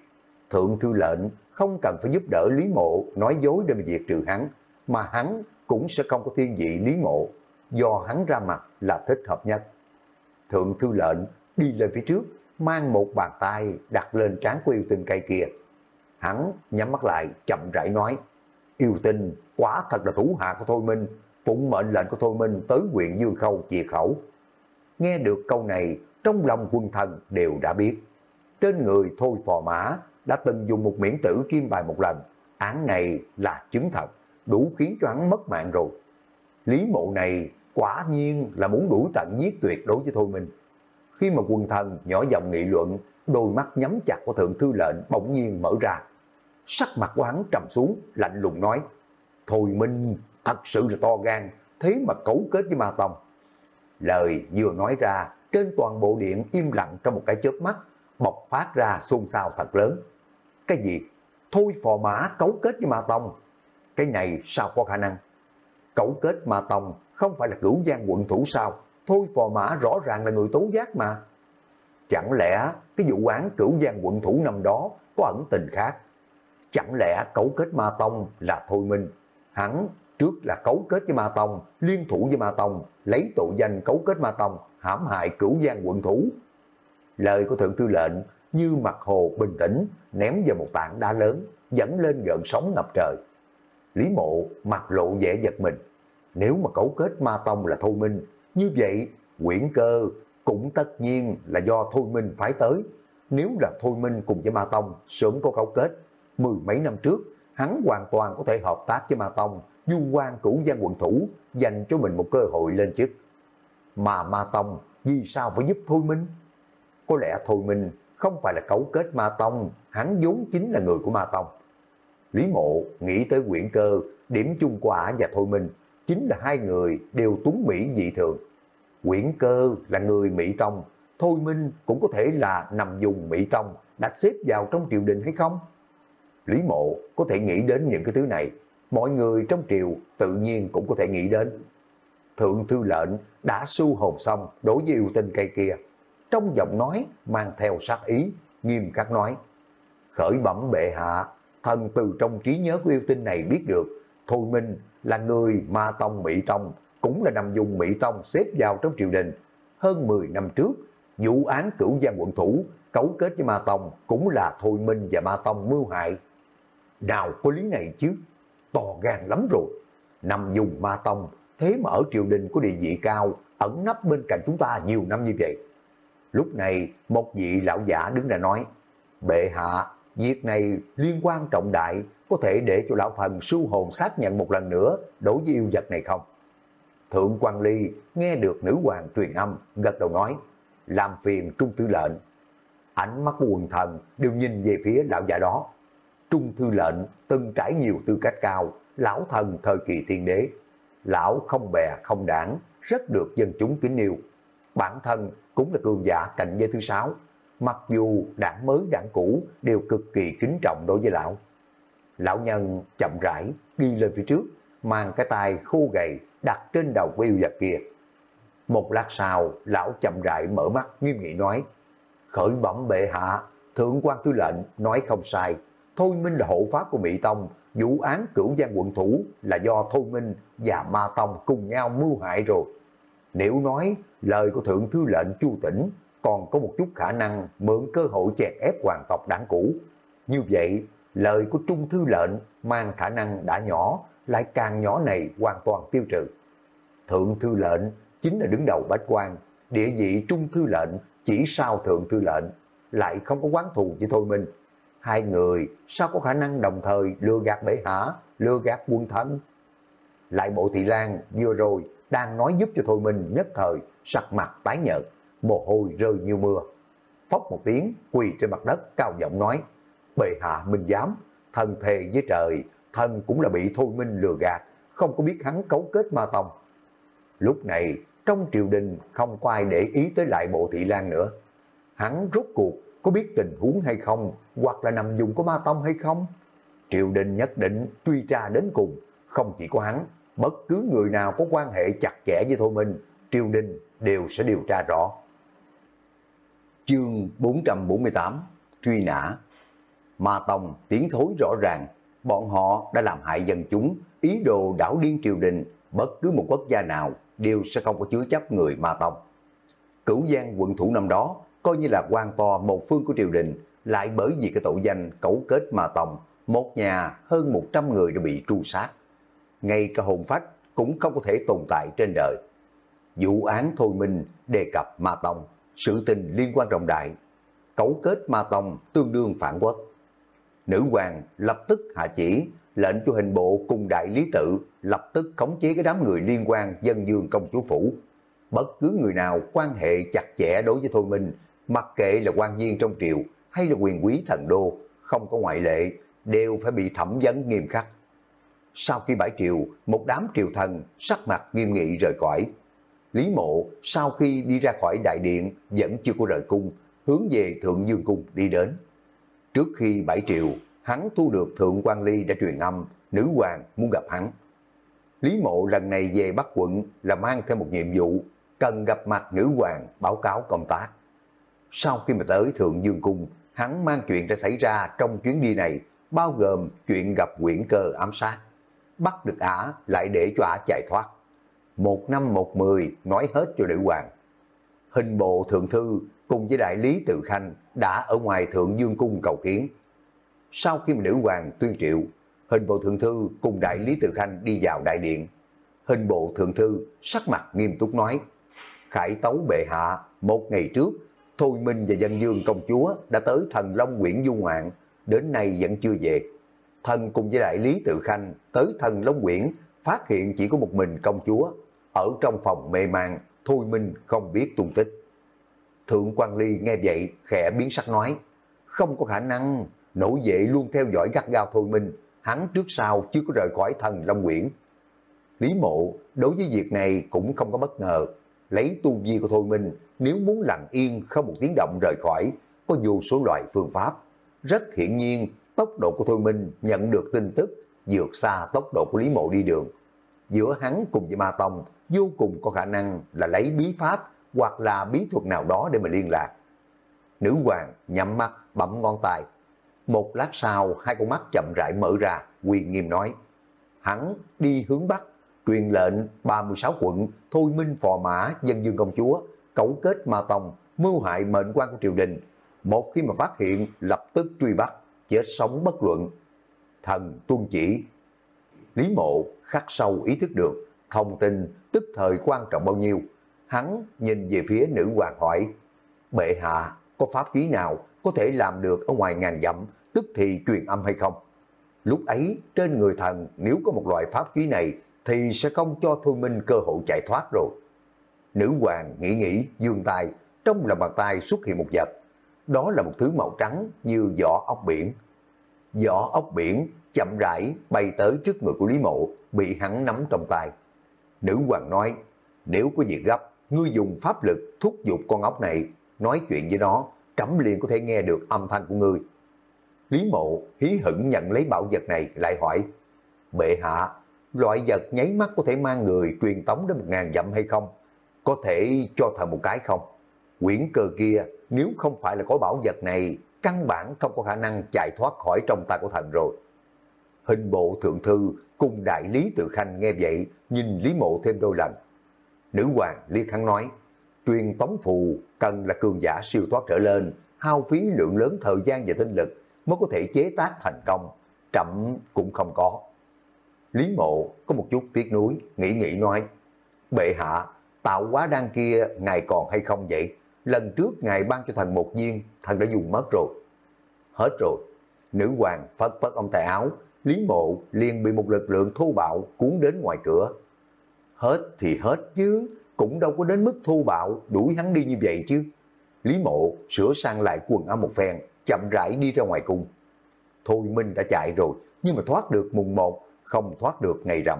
Thượng thư lệnh không cần phải giúp đỡ Lý Mộ nói dối để mà diệt trừ hắn, mà hắn cũng sẽ không có thiên vị Lý Mộ, do hắn ra mặt là thích hợp nhất. Thượng thư lệnh đi lên phía trước, mang một bàn tay đặt lên trán của yêu tinh cây kia. Hắn nhắm mắt lại, chậm rãi nói, yêu tinh quá thật là thủ hạ của Thôi Minh, phụng mệnh lệnh của Thôi Minh tới huyện Dương Khâu chìa khẩu. Nghe được câu này, trong lòng quân thần đều đã biết. Trên người Thôi Phò Mã đã từng dùng một miễn tử kim bài một lần, án này là chứng thật, đủ khiến cho hắn mất mạng rồi. Lý mộ này quả nhiên là muốn đuổi tận giết tuyệt đối với Thôi Minh. Khi mà quân thần nhỏ giọng nghị luận, đôi mắt nhắm chặt của thượng thư lệnh bỗng nhiên mở ra. Sắc mặt của hắn trầm xuống, lạnh lùng nói, Thôi Minh thật sự là to gan, thế mà cấu kết với Ma Tông. Lời vừa nói ra, trên toàn bộ điện im lặng trong một cái chớp mắt, bộc phát ra xôn xao thật lớn. Cái gì? Thôi phò mã cấu kết với Ma Tông. Cái này sao có khả năng? Cấu kết Ma Tông không phải là cửu giang quận thủ sao? Thôi phò mã rõ ràng là người tố giác mà. Chẳng lẽ cái vụ án cửu giang quận thủ năm đó có ẩn tình khác? Chẳng lẽ cấu kết Ma Tông là Thôi Minh? Hắn trước là cấu kết với Ma Tông, liên thủ với Ma Tông, lấy tội danh cấu kết Ma Tông, hãm hại cửu giang quận thủ. Lời của Thượng Thư lệnh như mặt hồ bình tĩnh, ném vào một tảng đá lớn, dẫn lên gợn sóng ngập trời. Lý mộ mặt lộ vẻ giật mình. Nếu mà cấu kết Ma Tông là Thôi Minh, như vậy quyển cơ cũng tất nhiên là do Thôi Minh phải tới. Nếu là Thôi Minh cùng với Ma Tông sớm có cấu kết, mười mấy năm trước, hắn hoàn toàn có thể hợp tác với Ma Tông, du quan cửu gian quận thủ, dành cho mình một cơ hội lên chức. Mà Ma Tông vì sao phải giúp Thôi Minh? Có lẽ Thôi Minh không phải là cấu kết Ma Tông, hắn vốn chính là người của Ma Tông. Lý Mộ nghĩ tới quyển cơ, điểm chung quả và Thôi Minh, chính là hai người đều tuấn Mỹ dị thường. Quyển cơ là người Mỹ Tông, Thôi Minh cũng có thể là nằm dùng Mỹ Tông, đã xếp vào trong triều đình hay không? Lý Mộ có thể nghĩ đến những cái thứ này, mọi người trong triều tự nhiên cũng có thể nghĩ đến. Thượng thư lệnh đã su hồn xong đối với yêu tinh cây kia. Trong giọng nói mang theo sát ý, nghiêm khắc nói. Khởi bẩm bệ hạ, thần từ trong trí nhớ của yêu tinh này biết được, Thôi Minh là người Ma Tông Mỹ Tông, cũng là nằm dùng Mỹ Tông xếp vào trong triều đình. Hơn 10 năm trước, vụ án cửu giang quận thủ, cấu kết với Ma Tông cũng là Thôi Minh và Ma Tông mưu hại. Nào có lý này chứ, to gan lắm rồi. Nằm dùng Ma Tông, thế mà ở triều đình có địa vị cao, ẩn nấp bên cạnh chúng ta nhiều năm như vậy. Lúc này, một vị lão giả đứng ra nói, Bệ hạ, việc này liên quan trọng đại, có thể để cho lão thần sưu hồn xác nhận một lần nữa đối với yêu vật này không? Thượng quan Ly nghe được nữ hoàng truyền âm, gật đầu nói, làm phiền trung tư lệnh. Ánh mắt của quần thần đều nhìn về phía lão già đó. Trung thư lệnh từng trải nhiều tư cách cao, lão thần thời kỳ tiên đế. Lão không bè không đảng, rất được dân chúng kính yêu. Bản thân cũng là cường giả cạnh giới thứ sáu. Mặc dù đảng mới đảng cũ đều cực kỳ kính trọng đối với lão. Lão nhân chậm rãi đi lên phía trước, mang cái tay khô gầy đặt trên đầu của yêu vật kia. Một lát sau, lão chậm rãi mở mắt nghiêm nghị nói, khởi bẩm bệ hạ, thượng quan tư lệnh nói không sai, Thôi Minh là hộ pháp của Mỹ Tông, vụ án cửu giang quận thủ là do Thôi Minh và Ma Tông cùng nhau mưu hại rồi. Nếu nói lời của Thượng Thư lệnh Chu Tĩnh còn có một chút khả năng mượn cơ hội chèn ép hoàng tộc đảng cũ, như vậy lời của Trung Thư lệnh mang khả năng đã nhỏ, lại càng nhỏ này hoàn toàn tiêu trừ. Thượng Thư lệnh chính là đứng đầu bách quan, địa vị Trung Thư lệnh chỉ sau Thượng Thư lệnh, lại không có quán thù với Thôi Minh. Hai người sao có khả năng đồng thời lừa gạt bể hả, lừa gạt quân thân? Lại bộ thị lan vừa rồi đang nói giúp cho Thôi Minh nhất thời sặc mặt tái nhợt, mồ hôi rơi như mưa. Phóc một tiếng quỳ trên mặt đất cao giọng nói, bệ hạ minh giám, thần thề với trời, thần cũng là bị thôi minh lừa gạt, không có biết hắn cấu kết ma tông. Lúc này, trong triều đình không có ai để ý tới lại bộ thị lan nữa. Hắn rút cuộc có biết tình huống hay không, hoặc là nằm dùng của ma tông hay không? Triều đình nhất định truy tra đến cùng, không chỉ có hắn, bất cứ người nào có quan hệ chặt chẽ với Thôi Minh, triều đình đều sẽ điều tra rõ. Chương 448 Truy nã Ma Tông tiến thối rõ ràng, bọn họ đã làm hại dân chúng, ý đồ đảo điên triều đình, bất cứ một quốc gia nào đều sẽ không có chứa chấp người Ma Tông. Cửu Giang quận thủ năm đó coi như là quan to một phương của triều đình, lại bởi vì cái tội danh cấu kết mà tòng một nhà hơn 100 người đã bị tru sát. Ngay cả hồn phách cũng không có thể tồn tại trên đời. Vụ án Thôi Minh đề cập Ma Tông, sự tình liên quan rộng đại, cấu kết Ma Tông tương đương phản quốc. Nữ hoàng lập tức hạ chỉ, lệnh cho hình bộ cùng đại lý tự lập tức khống chế cái đám người liên quan dân dương công chúa phủ. Bất cứ người nào quan hệ chặt chẽ đối với Thôi Minh, mặc kệ là quan viên trong triều hay là quyền quý thần đô, không có ngoại lệ, đều phải bị thẩm vấn nghiêm khắc. Sau khi bãi triều, một đám triều thần sắc mặt nghiêm nghị rời khỏi. Lý mộ sau khi đi ra khỏi đại điện vẫn chưa có rời cung, hướng về Thượng Dương Cung đi đến. Trước khi bãi triều, hắn thu được Thượng quan Ly đã truyền âm, nữ hoàng muốn gặp hắn. Lý mộ lần này về Bắc quận là mang theo một nhiệm vụ, cần gặp mặt nữ hoàng báo cáo công tác. Sau khi mà tới Thượng Dương Cung, hắn mang chuyện đã xảy ra trong chuyến đi này, bao gồm chuyện gặp quyển cơ ám sát. Bắt được ả lại để cho ả chạy thoát. Một năm một mười nói hết cho nữ hoàng. Hình bộ thượng thư cùng với đại lý tự khanh đã ở ngoài Thượng Dương Cung cầu kiến. Sau khi mà nữ hoàng tuyên triệu, hình bộ thượng thư cùng đại lý tự khanh đi vào đại điện. Hình bộ thượng thư sắc mặt nghiêm túc nói, khải tấu bệ hạ một ngày trước, Thôi Minh và dân dương công chúa đã tới thần Long Nguyễn Du Ngoạn, đến nay vẫn chưa về. Thần cùng với đại lý tự khanh tới thần Long Nguyễn phát hiện chỉ có một mình công chúa, ở trong phòng mê man, Thôi Minh không biết tung tích. Thượng quan Ly nghe vậy khẽ biến sắc nói, không có khả năng, nổi vệ luôn theo dõi gắt gao Thôi Minh, hắn trước sau chưa có rời khỏi thần Long Nguyễn. Lý mộ đối với việc này cũng không có bất ngờ, lấy tu vi của Thôi Minh, nếu muốn lặng yên không một tiếng động rời khỏi, có vô số loại phương pháp. Rất hiển nhiên, tốc độ của Thôi Minh nhận được tin tức vượt xa tốc độ của Lý Mộ đi đường. Giữa hắn cùng với Ma Tông vô cùng có khả năng là lấy bí pháp hoặc là bí thuật nào đó để mà liên lạc. Nữ hoàng nhắm mắt bấm ngón tay. Một lát sau, hai con mắt chậm rãi mở ra, quyền nghiêm nói. Hắn đi hướng Bắc, truyền lệnh 36 quận, thôi minh phò mã, dân dương công chúa, cấu kết ma tòng mưu hại mệnh quan của triều đình. Một khi mà phát hiện, lập tức truy bắt, chết sống bất luận. Thần tuân chỉ. Lý mộ khắc sâu ý thức được, thông tin tức thời quan trọng bao nhiêu. Hắn nhìn về phía nữ hoàng hỏi, bệ hạ có pháp khí nào có thể làm được ở ngoài ngàn dặm, tức thì truyền âm hay không? Lúc ấy, trên người thần nếu có một loại pháp khí này thì sẽ không cho Thôi Minh cơ hội chạy thoát rồi. Nữ hoàng nghĩ nghĩ, dương tay, trong lòng bàn tay xuất hiện một vật. Đó là một thứ màu trắng như vỏ ốc biển. Vỏ ốc biển chậm rãi bay tới trước người của Lý Mộ, bị hắn nắm trong tay. Nữ hoàng nói, nếu có việc gấp, ngươi dùng pháp lực thúc giục con ốc này, nói chuyện với nó, trẫm liền có thể nghe được âm thanh của ngươi. Lý mộ hí hửng nhận lấy bảo vật này lại hỏi, bệ hạ, loại vật nháy mắt có thể mang người truyền tống đến một ngàn dặm hay không? Có thể cho thần một cái không? Quyển cờ kia nếu không phải là có bảo vật này, căn bản không có khả năng chạy thoát khỏi trong tay của thần rồi. Hình bộ thượng thư cùng đại lý tự khanh nghe vậy, nhìn Lý Mộ thêm đôi lần. Nữ hoàng liếc hắn nói, truyền tống phù cần là cường giả siêu thoát trở lên, hao phí lượng lớn thời gian và tinh lực mới có thể chế tác thành công, chậm cũng không có. Lý mộ có một chút tiếc nuối, nghĩ nghĩ nói, bệ hạ, tạo quá đan kia ngài còn hay không vậy? Lần trước ngài ban cho thần một viên, thần đã dùng mất rồi. Hết rồi, nữ hoàng phất phất ông tài áo, Lý mộ liền bị một lực lượng thô bạo cuốn đến ngoài cửa. Hết thì hết chứ, cũng đâu có đến mức thô bạo đuổi hắn đi như vậy chứ. Lý mộ sửa sang lại quần áo một phen, chậm rãi đi ra ngoài cung. Thôi Minh đã chạy rồi, nhưng mà thoát được mùng một không thoát được ngày rằm.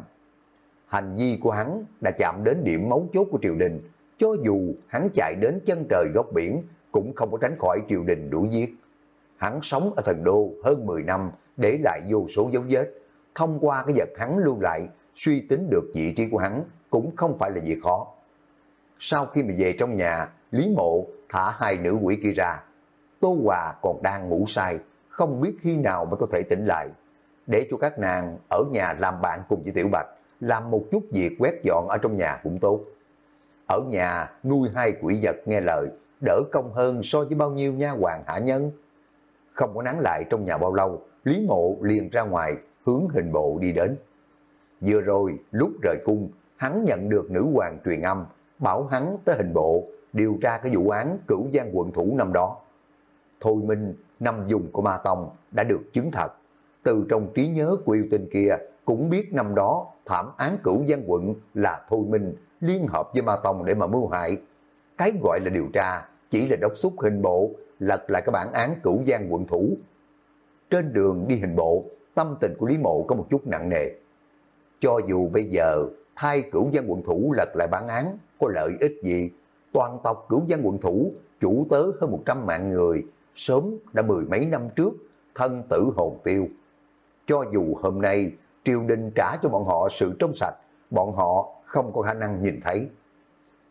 Hành vi của hắn đã chạm đến điểm mấu chốt của triều đình, cho dù hắn chạy đến chân trời góc biển, cũng không có tránh khỏi triều đình đuổi giết. Hắn sống ở thần đô hơn 10 năm, để lại vô số dấu vết. Thông qua cái vật hắn lưu lại, suy tính được vị trí của hắn cũng không phải là việc khó. Sau khi mà về trong nhà, Lý Mộ thả hai nữ quỷ kia ra. Tô Hòa còn đang ngủ say, không biết khi nào mới có thể tỉnh lại. Để cho các nàng ở nhà làm bạn cùng với Tiểu Bạch, làm một chút việc quét dọn ở trong nhà cũng tốt. Ở nhà nuôi hai quỷ vật nghe lời, đỡ công hơn so với bao nhiêu nha hoàng hạ nhân. Không có nắng lại trong nhà bao lâu, Lý Mộ liền ra ngoài, hướng hình bộ đi đến. Vừa rồi, lúc rời cung, hắn nhận được nữ hoàng truyền âm, bảo hắn tới hình bộ, điều tra cái vụ án cửu giang quận thủ năm đó. Thôi Minh, năm dùng của Ma Tông đã được chứng thật. Từ trong trí nhớ của yêu tinh kia, cũng biết năm đó thảm án cửu giang quận là Thôi Minh liên hợp với Ma Tông để mà mưu hại. Cái gọi là điều tra chỉ là đốc xúc hình bộ, lật lại cái bản án cửu giang quận thủ. Trên đường đi hình bộ, tâm tình của Lý Mộ có một chút nặng nề. Cho dù bây giờ thay cửu giang quận thủ lật lại bản án, có lợi ích gì? Toàn tộc cửu giang quận thủ, chủ tớ hơn 100 mạng người, sớm đã mười mấy năm trước, thân tử hồn tiêu. Cho dù hôm nay triều đình trả cho bọn họ sự trong sạch, bọn họ không có khả năng nhìn thấy.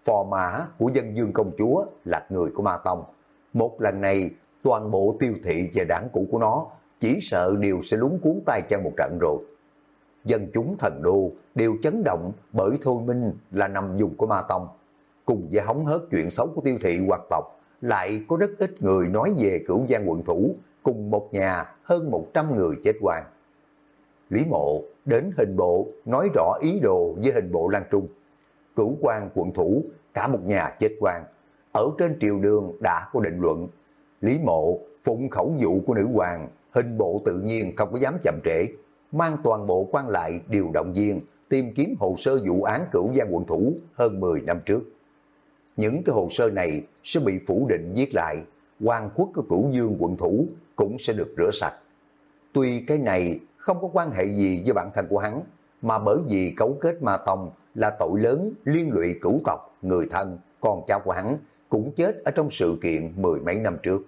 Phò mã của dân dương công chúa là người của Ma Tông. Một lần này, toàn bộ tiêu thị và đảng cũ của nó chỉ sợ đều sẽ lúng cuốn tay chân một trận rồi. Dân chúng thần đô đều chấn động bởi Thôi Minh là nằm dùng của Ma Tông. Cùng với hóng hớt chuyện xấu của tiêu thị hoặc tộc, lại có rất ít người nói về cửu giang quận thủ, cùng một nhà hơn 100 người chết quan. Lý Mộ đến hình bộ nói rõ ý đồ với hình bộ Lan Trung. Cửu quan quận thủ, cả một nhà chết quan. Ở trên triều đường đã có định luận. Lý Mộ phụng khẩu dụ của nữ hoàng, hình bộ tự nhiên không có dám chậm trễ. Mang toàn bộ quan lại điều động viên tìm kiếm hồ sơ vụ án cửu giang quận thủ hơn 10 năm trước. Những cái hồ sơ này sẽ bị phủ định viết lại, quan quốc của cửu dương quận thủ cũng sẽ được rửa sạch. Tuy cái này không có quan hệ gì với bản thân của hắn, mà bởi vì cấu kết ma tông là tội lớn liên lụy cửu tộc, người thân, con cháu của hắn cũng chết ở trong sự kiện mười mấy năm trước.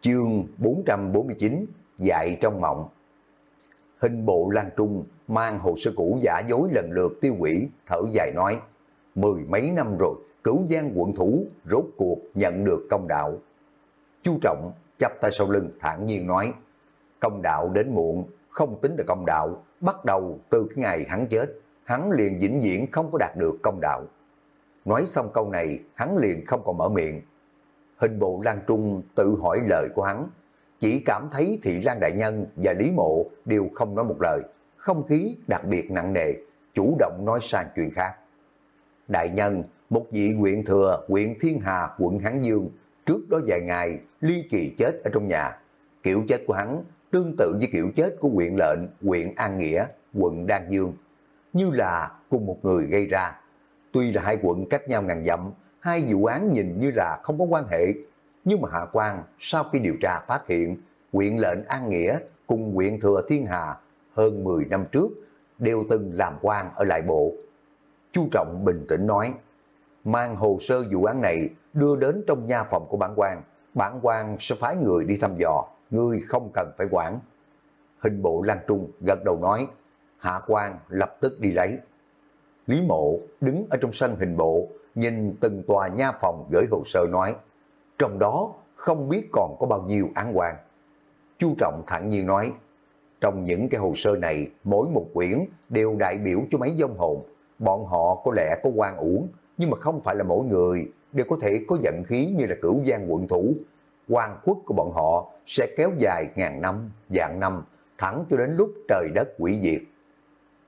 Chương 449 Dạy trong mộng Hình bộ Lan Trung mang hồ sơ cũ giả dối lần lượt tiêu quỷ, thở dài nói, mười mấy năm rồi, cửu giang quận thủ rốt cuộc nhận được công đạo. Chu Trọng chắp tay sau lưng thản nhiên nói, công đạo đến muộn, không tính được công đạo, bắt đầu từ cái ngày hắn chết, hắn liền vĩnh viễn không có đạt được công đạo. Nói xong câu này, hắn liền không còn mở miệng. Hình bộ Lan Trung tự hỏi lời của hắn, chỉ cảm thấy Thị Lan Đại Nhân và Lý Mộ đều không nói một lời, không khí đặc biệt nặng nề, chủ động nói sang chuyện khác. Đại Nhân, một vị huyện thừa, huyện Thiên Hà, quận Hán Dương, trước đó vài ngày, ly kỳ chết ở trong nhà. Kiểu chết của hắn tương tự với kiểu chết của huyện lệnh, huyện An Nghĩa, quận Đan Dương, như là cùng một người gây ra. Tuy là hai quận cách nhau ngàn dặm, hai vụ án nhìn như là không có quan hệ, nhưng mà Hạ Quang sau khi điều tra phát hiện, huyện lệnh An Nghĩa cùng huyện Thừa Thiên Hà hơn 10 năm trước đều từng làm quan ở lại bộ. Chu Trọng bình tĩnh nói, mang hồ sơ vụ án này đưa đến trong nha phòng của bản quan, bản quan sẽ phái người đi thăm dò, ngươi không cần phải quản. Hình bộ Lan Trung gật đầu nói, Hạ quan lập tức đi lấy. Lý mộ đứng ở trong sân hình bộ, nhìn từng tòa nha phòng gửi hồ sơ nói, trong đó không biết còn có bao nhiêu án quan. Chu Trọng thẳng nhiên nói, trong những cái hồ sơ này, mỗi một quyển đều đại biểu cho mấy dông hồn. Bọn họ có lẽ có quan uổng, nhưng mà không phải là mỗi người đều có thể có giận khí như là cửu giang quận thủ. Quan quốc của bọn họ sẽ kéo dài ngàn năm, vạn năm, thẳng cho đến lúc trời đất quỷ diệt.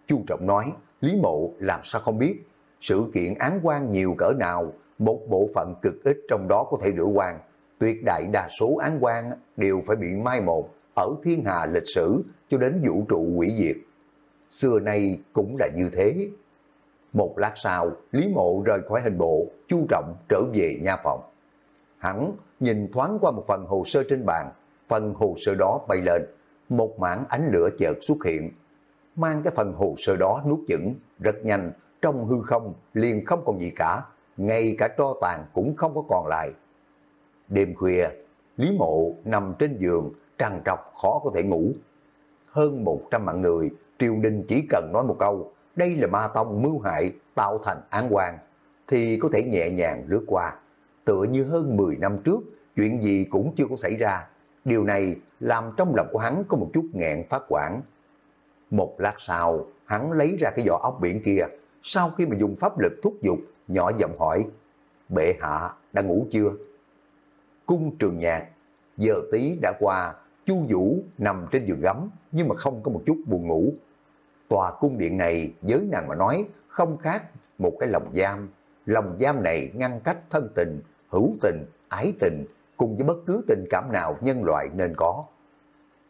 Chu Trọng nói, Lý Mộ làm sao không biết, sự kiện án quan nhiều cỡ nào, một bộ phận cực ít trong đó có thể rửa quan. Tuyệt đại đa số án quan đều phải bị mai một ở thiên hà lịch sử cho đến vũ trụ quỷ diệt. Xưa nay cũng là như thế. Một lát sau, Lý Mộ rời khỏi hình bộ, chu trọng trở về nha phòng. Hắn nhìn thoáng qua một phần hồ sơ trên bàn, phần hồ sơ đó bay lên, một mảng ánh lửa chợt xuất hiện, mang cái phần hồ sơ đó nuốt chửng rất nhanh, trong hư không liền không còn gì cả, ngay cả tro tàn cũng không có còn lại. Đêm khuya, Lý Mộ nằm trên giường, trằn trọc khó có thể ngủ. Hơn 100 mạng người, triều đình chỉ cần nói một câu, đây là ma tông mưu hại, tạo thành án quan, thì có thể nhẹ nhàng lướt qua. Tựa như hơn 10 năm trước, chuyện gì cũng chưa có xảy ra. Điều này làm trong lòng của hắn có một chút nghẹn phát quản. Một lát sau, hắn lấy ra cái vỏ ốc biển kia, sau khi mà dùng pháp lực thúc giục, nhỏ giọng hỏi, bệ hạ đã ngủ chưa? Cung trường nhạc, giờ tí đã qua, chu vũ nằm trên giường gấm, nhưng mà không có một chút buồn ngủ. Tòa cung điện này với nàng mà nói không khác một cái lồng giam. Lồng giam này ngăn cách thân tình, hữu tình, ái tình cùng với bất cứ tình cảm nào nhân loại nên có.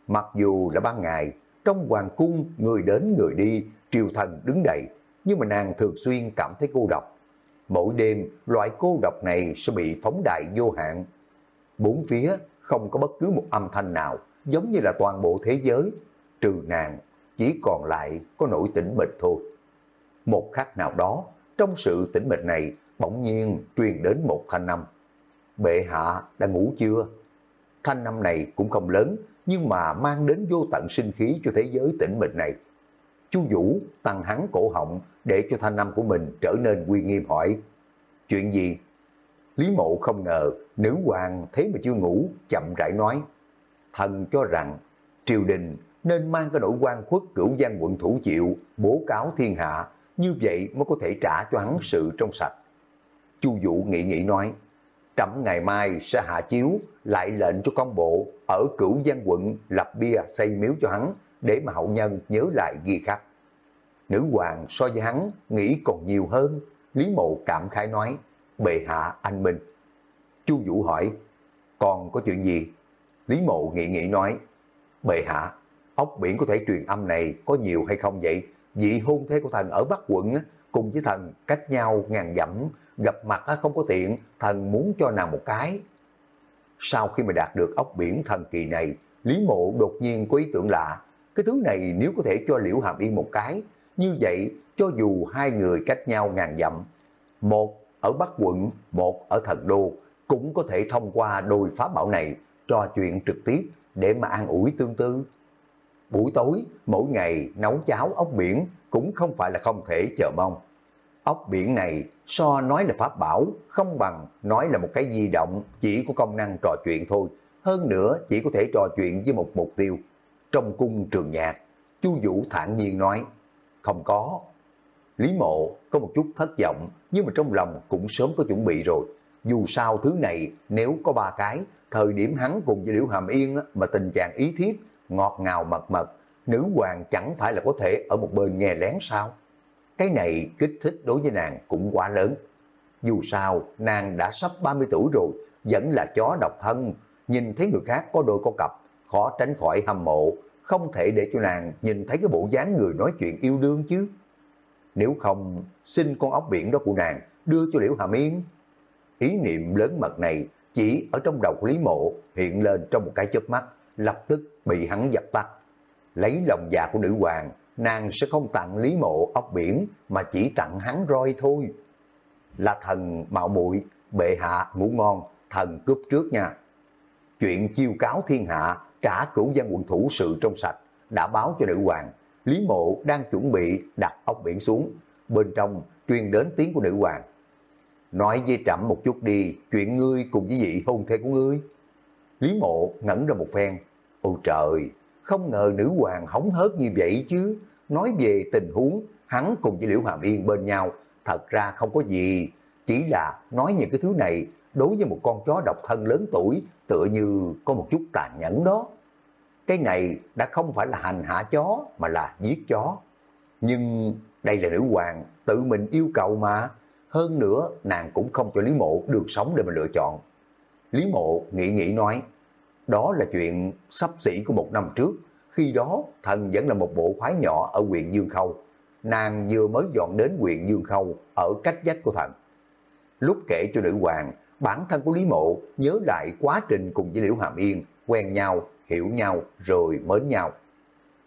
Mặc dù là ban ngày, trong hoàng cung người đến người đi, triều thần đứng đầy, nhưng mà nàng thường xuyên cảm thấy cô độc. Mỗi đêm, loại cô độc này sẽ bị phóng đại vô hạn. Bốn phía không có bất cứ một âm thanh nào, giống như là toàn bộ thế giới, trừ nàng, chỉ còn lại có nỗi tĩnh mịch thôi. Một khắc nào đó, trong sự tĩnh mịch này, bỗng nhiên truyền đến một thanh âm. Bệ hạ đã ngủ chưa? Thanh năm này cũng không lớn, nhưng mà mang đến vô tận sinh khí cho thế giới tĩnh mịch này. Chu Vũ tăng hắn cổ họng để cho thanh năm của mình trở nên uy nghiêm hỏi. Chuyện gì? Lý mộ không ngờ, nữ hoàng thế mà chưa ngủ, chậm rãi nói. Thần cho rằng, triều đình nên mang cái nỗi quan khuất cửu gian quận thủ chịu, bố cáo thiên hạ, như vậy mới có thể trả cho hắn sự trong sạch. Chu Vũ nghĩ nghĩ nói, trẫm ngày mai sẽ hạ chiếu, lại lệnh cho công bộ ở cửu giang quận lập bia xây miếu cho hắn, để mà hậu nhân nhớ lại ghi khắc. Nữ hoàng so với hắn nghĩ còn nhiều hơn, Lý Mộ cảm khái nói, bệ hạ anh minh. Chu Vũ hỏi, còn có chuyện gì? Lý Mộ nghĩ nghĩ nói, bệ hạ, ốc biển có thể truyền âm này có nhiều hay không vậy? Vị hôn thế của thần ở Bắc quận cùng với thần cách nhau ngàn dặm, gặp mặt không có tiện, thần muốn cho nàng một cái. Sau khi mà đạt được ốc biển thần kỳ này, Lý Mộ đột nhiên có ý tưởng lạ, cái thứ này nếu có thể cho Liễu Hàm Yên một cái, như vậy cho dù hai người cách nhau ngàn dặm, một ở Bắc quận, một ở thần đô, cũng có thể thông qua đôi phá bảo này trò chuyện trực tiếp để mà an ủi tương tư. Buổi tối, mỗi ngày nấu cháo ốc biển cũng không phải là không thể chờ mong. Ốc biển này so nói là pháp bảo, không bằng nói là một cái di động chỉ có công năng trò chuyện thôi. Hơn nữa chỉ có thể trò chuyện với một mục tiêu. Trong cung trường nhạc, Chu Vũ thản nhiên nói, không có. Lý mộ có một chút thất vọng, nhưng mà trong lòng cũng sớm có chuẩn bị rồi. Dù sao thứ này nếu có ba cái, thời điểm hắn cùng với Liễu Hàm Yên mà tình trạng ý thiếp, ngọt ngào mật mật, nữ hoàng chẳng phải là có thể ở một bên nghe lén sao? Cái này kích thích đối với nàng cũng quá lớn. Dù sao, nàng đã sắp 30 tuổi rồi, vẫn là chó độc thân, nhìn thấy người khác có đôi có cặp, khó tránh khỏi hâm mộ, không thể để cho nàng nhìn thấy cái bộ dáng người nói chuyện yêu đương chứ. Nếu không, xin con ốc biển đó của nàng đưa cho Liễu Hàm Yên. Ý niệm lớn mật này chỉ ở trong đầu của Lý Mộ hiện lên trong một cái chớp mắt, lập tức bị hắn dập tắt. Lấy lòng dạ của nữ hoàng, nàng sẽ không tặng Lý Mộ ốc biển mà chỉ tặng hắn roi thôi. Là thần mạo muội bệ hạ ngủ ngon, thần cướp trước nha. Chuyện chiêu cáo thiên hạ, trả cửu dân quận thủ sự trong sạch, đã báo cho nữ hoàng. Lý Mộ đang chuẩn bị đặt ốc biển xuống, bên trong truyền đến tiếng của nữ hoàng. Nói với trẫm một chút đi, chuyện ngươi cùng với vị hôn thê của ngươi. Lý Mộ ngẩn ra một phen. Ôi trời, không ngờ nữ hoàng hóng hớt như vậy chứ. Nói về tình huống, hắn cùng với Liễu Hàm Yên bên nhau, thật ra không có gì. Chỉ là nói những cái thứ này đối với một con chó độc thân lớn tuổi tựa như có một chút tàn nhẫn đó. Cái này đã không phải là hành hạ chó mà là giết chó. Nhưng đây là nữ hoàng tự mình yêu cầu mà. Hơn nữa nàng cũng không cho Lý Mộ được sống để mà lựa chọn. Lý Mộ nghĩ nghĩ nói, đó là chuyện sắp xỉ của một năm trước. Khi đó thần vẫn là một bộ khoái nhỏ ở huyện Dương Khâu. Nàng vừa mới dọn đến huyện Dương Khâu ở cách dách của thần. Lúc kể cho nữ hoàng, bản thân của Lý Mộ nhớ lại quá trình cùng với Liễu Hàm Yên quen nhau, hiểu nhau rồi mến nhau.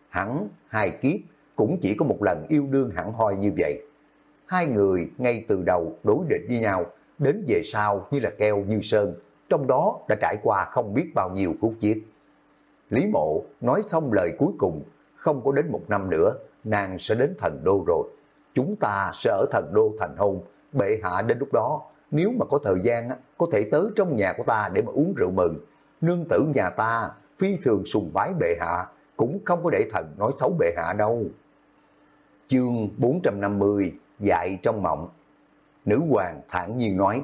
Hắn, hai kiếp, cũng chỉ có một lần yêu đương hẳn hoi như vậy. Hai người ngay từ đầu đối địch với nhau, đến về sau như là keo như sơn, trong đó đã trải qua không biết bao nhiêu khúc chiết. Lý mộ nói xong lời cuối cùng, không có đến một năm nữa, nàng sẽ đến thần đô rồi. Chúng ta sẽ ở thần đô thành hôn, bệ hạ đến lúc đó, nếu mà có thời gian, có thể tới trong nhà của ta để mà uống rượu mừng. Nương tử nhà ta, phi thường sùng bái bệ hạ, cũng không có để thần nói xấu bệ hạ đâu. Chương 450 Dạy trong mộng Nữ hoàng thản nhiên nói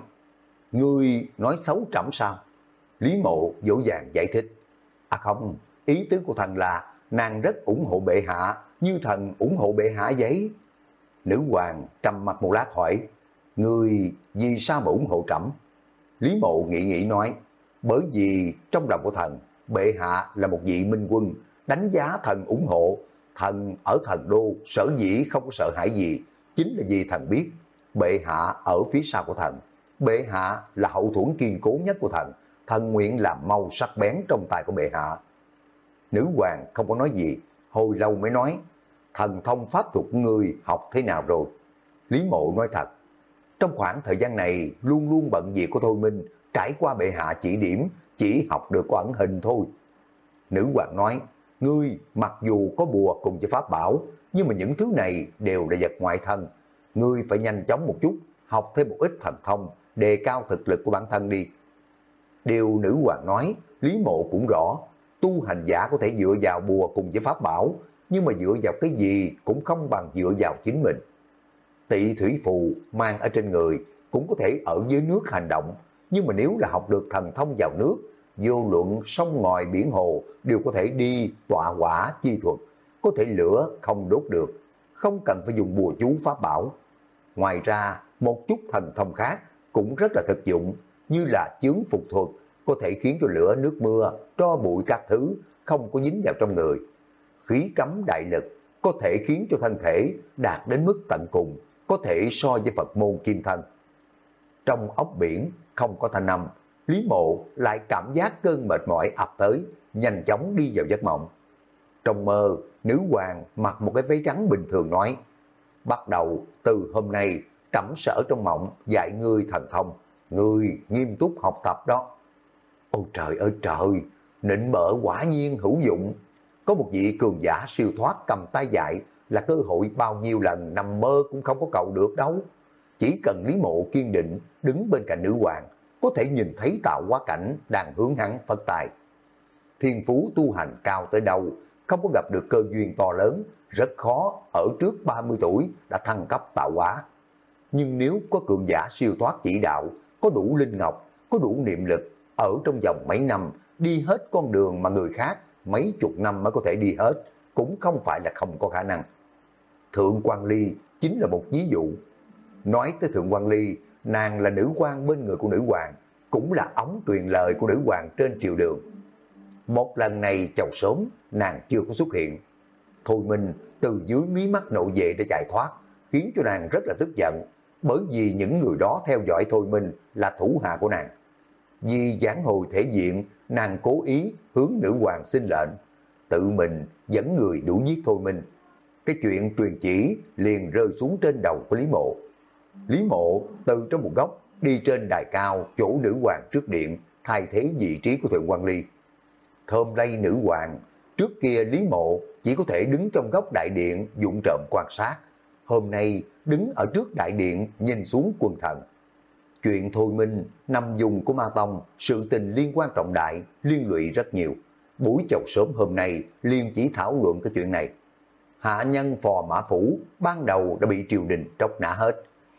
Ngươi nói xấu trẫm sao? Lý mộ dỗ dàng giải thích À không, ý tứ của thần là nàng rất ủng hộ bệ hạ như thần ủng hộ bệ hạ giấy. Nữ hoàng trầm mặt một lát hỏi Ngươi vì sao mà ủng hộ trẫm? Lý mộ nghĩ nghĩ nói Bởi vì trong lòng của thần bệ hạ là một vị minh quân đánh giá thần ủng hộ thần ở thần đô sở dĩ không có sợ hãi gì, chính là vì thần biết bệ hạ ở phía sau của thần. Bệ hạ là hậu thuẫn kiên cố nhất của thần, thần nguyện làm mau sắc bén trong tay của bệ hạ. Nữ hoàng không có nói gì, hồi lâu mới nói, thần thông pháp thuật người học thế nào rồi? Lý mộ nói thật, trong khoảng thời gian này luôn luôn bận việc của Thôi Minh, trải qua bệ hạ chỉ điểm, chỉ học được có ẩn hình thôi. Nữ hoàng nói, Ngươi mặc dù có bùa cùng với pháp bảo, nhưng mà những thứ này đều là vật ngoại thân. Ngươi phải nhanh chóng một chút, học thêm một ít thần thông, đề cao thực lực của bản thân đi. Điều nữ hoàng nói, Lý Mộ cũng rõ, tu hành giả có thể dựa vào bùa cùng với pháp bảo, nhưng mà dựa vào cái gì cũng không bằng dựa vào chính mình. Tị thủy phù mang ở trên người cũng có thể ở dưới nước hành động, nhưng mà nếu là học được thần thông vào nước vô luận sông ngòi biển hồ đều có thể đi tọa quả chi thuật, có thể lửa không đốt được, không cần phải dùng bùa chú pháp bảo. Ngoài ra, một chút thần thông khác cũng rất là thực dụng, như là chướng phục thuật, có thể khiến cho lửa nước mưa, tro bụi các thứ không có dính vào trong người. Khí cấm đại lực có thể khiến cho thân thể đạt đến mức tận cùng, có thể so với Phật môn kim thân. Trong ốc biển không có thanh âm, Lý Mộ lại cảm giác cơn mệt mỏi ập tới, nhanh chóng đi vào giấc mộng. Trong mơ, nữ hoàng mặc một cái váy trắng bình thường nói, bắt đầu từ hôm nay trẫm sở trong mộng dạy ngươi thần thông, ngươi nghiêm túc học tập đó. Ôi trời ơi trời, nịnh bợ quả nhiên hữu dụng. Có một vị cường giả siêu thoát cầm tay dạy là cơ hội bao nhiêu lần nằm mơ cũng không có cầu được đâu. Chỉ cần Lý Mộ kiên định đứng bên cạnh nữ hoàng, có thể nhìn thấy tạo hóa cảnh đang hướng hắn phân tài. Thiên phú tu hành cao tới đâu, không có gặp được cơ duyên to lớn, rất khó ở trước 30 tuổi đã thăng cấp tạo hóa. Nhưng nếu có cường giả siêu thoát chỉ đạo, có đủ linh ngọc, có đủ niệm lực, ở trong vòng mấy năm đi hết con đường mà người khác mấy chục năm mới có thể đi hết, cũng không phải là không có khả năng. Thượng quan Ly chính là một ví dụ. Nói tới Thượng quan Ly, nàng là nữ quan bên người của nữ hoàng, cũng là ống truyền lời của nữ hoàng trên triều đường. Một lần này chầu sớm, nàng chưa có xuất hiện. Thôi Minh từ dưới mí mắt nội vệ để chạy thoát, khiến cho nàng rất là tức giận, bởi vì những người đó theo dõi Thôi Minh là thủ hạ của nàng. Vì giảng hồi thể diện, nàng cố ý hướng nữ hoàng xin lệnh, tự mình dẫn người đủ giết Thôi Minh. Cái chuyện truyền chỉ liền rơi xuống trên đầu của Lý Mộ. Lý Mộ từ trong một góc đi trên đài cao chỗ nữ hoàng trước điện thay thế vị trí của Thượng quan Ly. Thơm lây nữ hoàng, trước kia Lý Mộ chỉ có thể đứng trong góc đại điện dụng trộm quan sát. Hôm nay đứng ở trước đại điện nhìn xuống quần thần. Chuyện thôi minh, năm dùng của Ma Tông, sự tình liên quan trọng đại, liên lụy rất nhiều. Buổi chầu sớm hôm nay liên chỉ thảo luận cái chuyện này. Hạ nhân phò mã phủ ban đầu đã bị triều đình tróc nã hết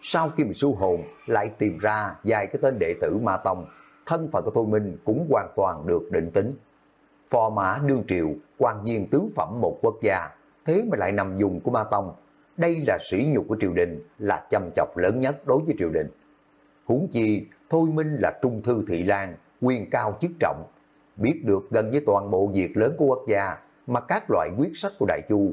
sau khi bị su hồn lại tìm ra vài cái tên đệ tử Ma Tông, thân phận của Thôi Minh cũng hoàn toàn được định tính. Phò mã đương triều, quan viên tứ phẩm một quốc gia, thế mà lại nằm dùng của Ma Tông. Đây là sỉ nhục của triều đình, là châm chọc lớn nhất đối với triều đình. Huống chi, Thôi Minh là trung thư thị lang quyền cao chức trọng, biết được gần với toàn bộ việc lớn của quốc gia mà các loại quyết sách của Đại Chu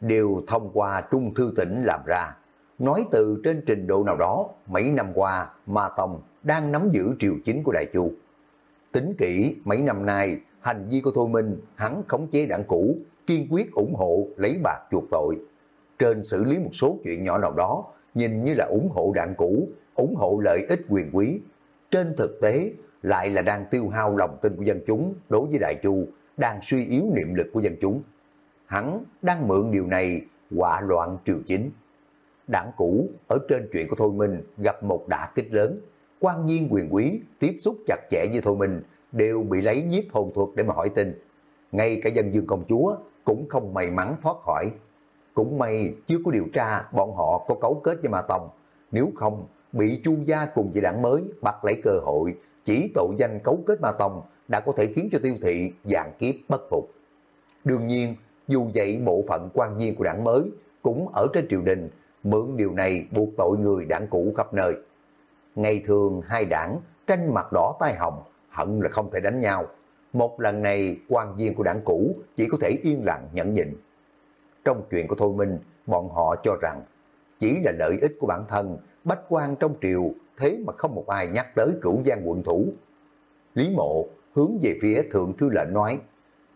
đều thông qua trung thư tỉnh làm ra nói từ trên trình độ nào đó, mấy năm qua, Ma Tông đang nắm giữ triều chính của Đại Chu. Tính kỹ, mấy năm nay, hành vi của Thôi Minh hắn khống chế đảng cũ, kiên quyết ủng hộ lấy bạc chuộc tội. Trên xử lý một số chuyện nhỏ nào đó, nhìn như là ủng hộ đảng cũ, ủng hộ lợi ích quyền quý. Trên thực tế lại là đang tiêu hao lòng tin của dân chúng đối với Đại Chu, đang suy yếu niệm lực của dân chúng. Hắn đang mượn điều này quả loạn triều chính. Đảng cũ ở trên chuyện của Thôi Minh gặp một đả kích lớn. quan viên quyền quý tiếp xúc chặt chẽ với Thôi Minh đều bị lấy nhiếp hồn thuật để mà hỏi tin. Ngay cả dân dương công chúa cũng không may mắn thoát khỏi. Cũng may chưa có điều tra bọn họ có cấu kết với Ma Tông. Nếu không, bị chu gia cùng với đảng mới bắt lấy cơ hội chỉ tội danh cấu kết Ma Tông đã có thể khiến cho tiêu thị dạng kiếp bất phục. Đương nhiên, dù vậy bộ phận quan viên của đảng mới cũng ở trên triều đình mượn điều này buộc tội người đảng cũ khắp nơi. Ngày thường hai đảng tranh mặt đỏ tai hồng, hận là không thể đánh nhau. Một lần này quan viên của đảng cũ chỉ có thể yên lặng nhẫn nhịn. Trong chuyện của Thôi Minh, bọn họ cho rằng chỉ là lợi ích của bản thân, bách quan trong triều, thế mà không một ai nhắc tới cửu giang quận thủ. Lý mộ hướng về phía thượng thư lệnh nói,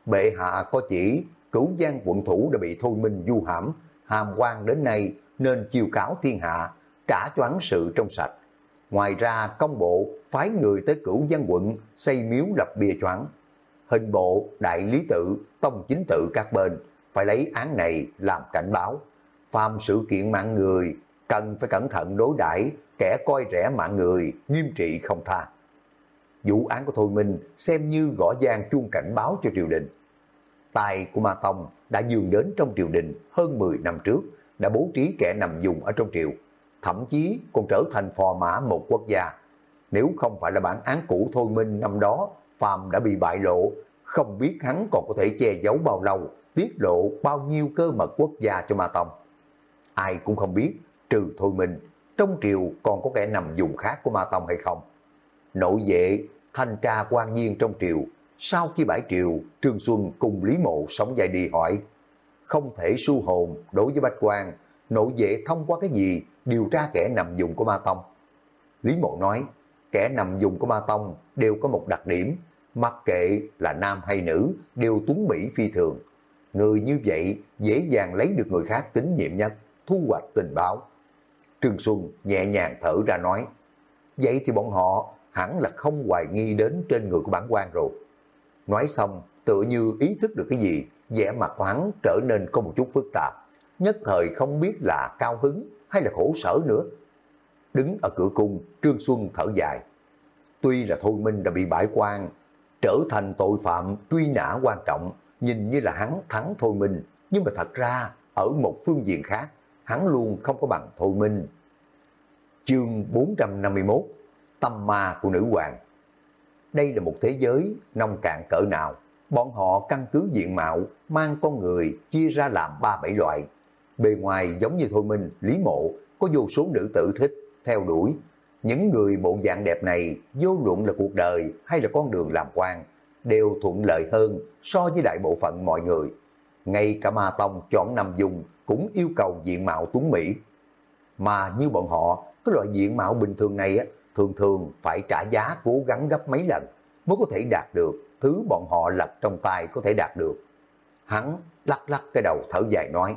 bệ hạ có chỉ cửu giang quận thủ đã bị Thôi Minh du hãm, hàm quan đến nay nên chiêu cáo thiên hạ, trả choán sự trong sạch. Ngoài ra công bộ phái người tới cửu giang quận xây miếu lập bia choán. Hình bộ, đại lý tự, tông chính tự các bên phải lấy án này làm cảnh báo. phạm sự kiện mạng người cần phải cẩn thận đối đãi kẻ coi rẻ mạng người, nghiêm trị không tha. Vụ án của Thôi Minh xem như gõ gian chuông cảnh báo cho triều đình. Tài của Ma Tông đã dường đến trong triều đình hơn 10 năm trước, đã bố trí kẻ nằm dùng ở trong triều, thậm chí còn trở thành phò mã một quốc gia. Nếu không phải là bản án cũ Thôi Minh năm đó, Phạm đã bị bại lộ, không biết hắn còn có thể che giấu bao lâu, tiết lộ bao nhiêu cơ mật quốc gia cho Ma Tông. Ai cũng không biết, trừ Thôi mình. trong triều còn có kẻ nằm dùng khác của Ma Tông hay không. Nội vệ, thanh tra quan nhiên trong triều, sau khi bãi triều, Trương Xuân cùng Lý Mộ sống dài đi hỏi, không thể su hồn đối với Bách quan nội vệ thông qua cái gì điều tra kẻ nằm dùng của Ma Tông. Lý Mộ nói, kẻ nằm dùng của Ma Tông đều có một đặc điểm, mặc kệ là nam hay nữ, đều tuấn Mỹ phi thường. Người như vậy dễ dàng lấy được người khác tín nhiệm nhất, thu hoạch tình báo. Trương Xuân nhẹ nhàng thở ra nói, vậy thì bọn họ hẳn là không hoài nghi đến trên người của bản quan rồi. Nói xong, tựa như ý thức được cái gì, vẻ mặt của trở nên có một chút phức tạp, nhất thời không biết là cao hứng hay là khổ sở nữa. Đứng ở cửa cung, Trương Xuân thở dài. Tuy là Thôi Minh đã bị bãi quan, trở thành tội phạm truy nã quan trọng, nhìn như là hắn thắng Thôi Minh, nhưng mà thật ra ở một phương diện khác, hắn luôn không có bằng Thôi Minh. Chương 451 Tâm ma của nữ hoàng Đây là một thế giới nông cạn cỡ nào bọn họ căn cứ diện mạo, mang con người chia ra làm ba bảy loại. Bề ngoài giống như Thôi Minh, Lý Mộ, có vô số nữ tử thích, theo đuổi. Những người bộ dạng đẹp này, vô luận là cuộc đời hay là con đường làm quan, đều thuận lợi hơn so với đại bộ phận mọi người. Ngay cả Ma Tông chọn nằm dùng cũng yêu cầu diện mạo tuấn Mỹ. Mà như bọn họ, cái loại diện mạo bình thường này á, thường thường phải trả giá cố gắng gấp mấy lần mới có thể đạt được thứ bọn họ lập trong tay có thể đạt được. Hắn lắc lắc cái đầu thở dài nói,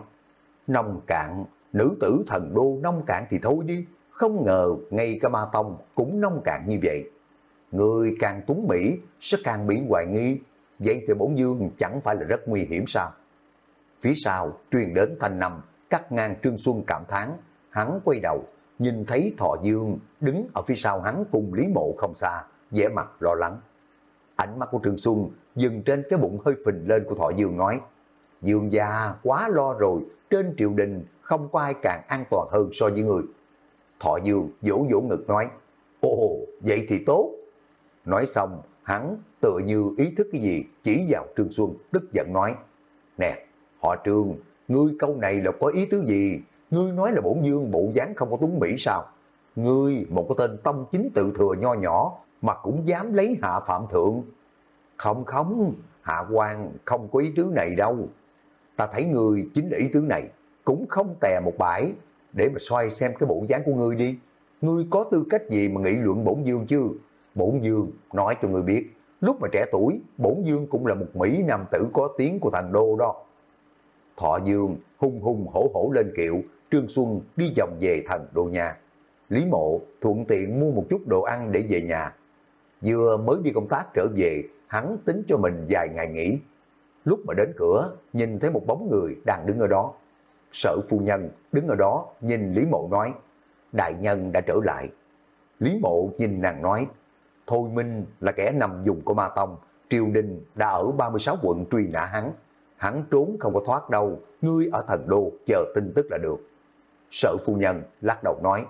nông cạn, nữ tử thần đô nông cạn thì thôi đi, không ngờ ngay cả ma tông cũng nông cạn như vậy. Người càng tuấn Mỹ sẽ càng bị hoài nghi, vậy thì bổn dương chẳng phải là rất nguy hiểm sao? Phía sau truyền đến thanh nằm, cắt ngang Trương Xuân cảm thán hắn quay đầu, nhìn thấy Thọ Dương đứng ở phía sau hắn cùng Lý Mộ không xa, vẻ mặt lo lắng. Ánh mắt của Trương Xuân dừng trên cái bụng hơi phình lên của Thọ Dương nói, Dương gia quá lo rồi, trên triều đình không có ai càng an toàn hơn so với người. Thọ Dương vỗ vỗ ngực nói, Ồ, vậy thì tốt. Nói xong, hắn tựa như ý thức cái gì, chỉ vào Trương Xuân, tức giận nói, Nè, họ Trương, ngươi câu này là có ý tứ gì? Ngươi nói là bổn dương bộ dáng không có tuấn Mỹ sao? Ngươi, một cái tên tông chính tự thừa nho nhỏ, mà cũng dám lấy hạ phạm thượng. Không không, hạ quan không có ý tứ này đâu. Ta thấy người chính là ý tứ này, cũng không tè một bãi, để mà xoay xem cái bộ dáng của ngươi đi. Ngươi có tư cách gì mà nghị luận bổn dương chứ? Bổn dương nói cho người biết, lúc mà trẻ tuổi, bổn dương cũng là một Mỹ nam tử có tiếng của thành đô đó. Thọ dương hung hung hổ hổ lên kiệu, Trương Xuân đi vòng về thành đô nhà. Lý mộ thuận tiện mua một chút đồ ăn để về nhà. Vừa mới đi công tác trở về, hắn tính cho mình vài ngày nghỉ. Lúc mà đến cửa, nhìn thấy một bóng người đang đứng ở đó. Sở phu nhân đứng ở đó nhìn Lý mộ nói, đại nhân đã trở lại. Lý mộ nhìn nàng nói, Thôi Minh là kẻ nằm dùng của Ma Tông, triều đình đã ở 36 quận truy nã hắn. Hắn trốn không có thoát đâu, ngươi ở thần đô chờ tin tức là được. Sở phu nhân lắc đầu nói,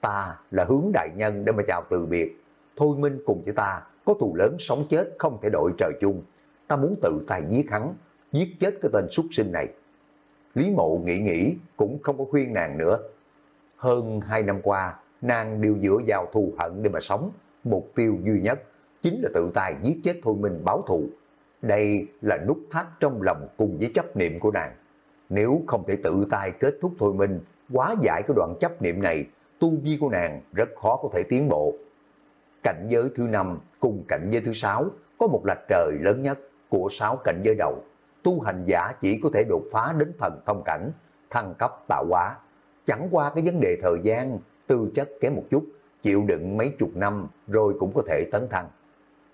ta là hướng đại nhân để mà chào từ biệt. Thôi Minh cùng với ta có thù lớn sống chết không thể đội trời chung. Ta muốn tự tay giết hắn, giết chết cái tên xuất sinh này. Lý mộ nghĩ nghĩ cũng không có khuyên nàng nữa. Hơn hai năm qua, nàng đều dựa vào thù hận để mà sống, mục tiêu duy nhất chính là tự tài giết chết Thôi Minh báo thù. Đây là nút thắt trong lòng cùng với chấp niệm của nàng. Nếu không thể tự tay kết thúc Thôi Minh, quá giải cái đoạn chấp niệm này, tu vi của nàng rất khó có thể tiến bộ. Cảnh giới thứ năm cùng cảnh giới thứ sáu có một lạch trời lớn nhất của sáu cảnh giới đầu. Tu hành giả chỉ có thể đột phá đến thần thông cảnh, thăng cấp tạo hóa. Chẳng qua cái vấn đề thời gian, tư chất kém một chút, chịu đựng mấy chục năm rồi cũng có thể tấn thăng.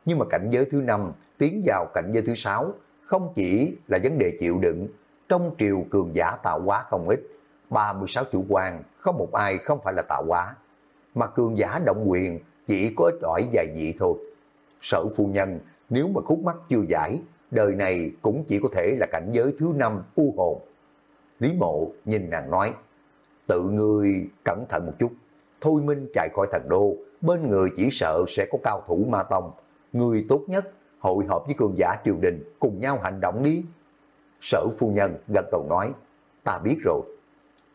Nhưng mà cảnh giới thứ năm tiến vào cảnh giới thứ sáu không chỉ là vấn đề chịu đựng, trong triều cường giả tạo hóa không ít, 36 chủ quan không một ai không phải là tạo hóa, mà cường giả động quyền chỉ có ít ỏi vài vị thôi. Sở phu nhân nếu mà khúc mắt chưa giải, đời này cũng chỉ có thể là cảnh giới thứ năm u hồn. Lý mộ nhìn nàng nói, tự ngươi cẩn thận một chút. Thôi Minh chạy khỏi thần đô, bên người chỉ sợ sẽ có cao thủ ma tông. Người tốt nhất hội họp với cường giả triều đình cùng nhau hành động đi. Sở phu nhân gật đầu nói, ta biết rồi.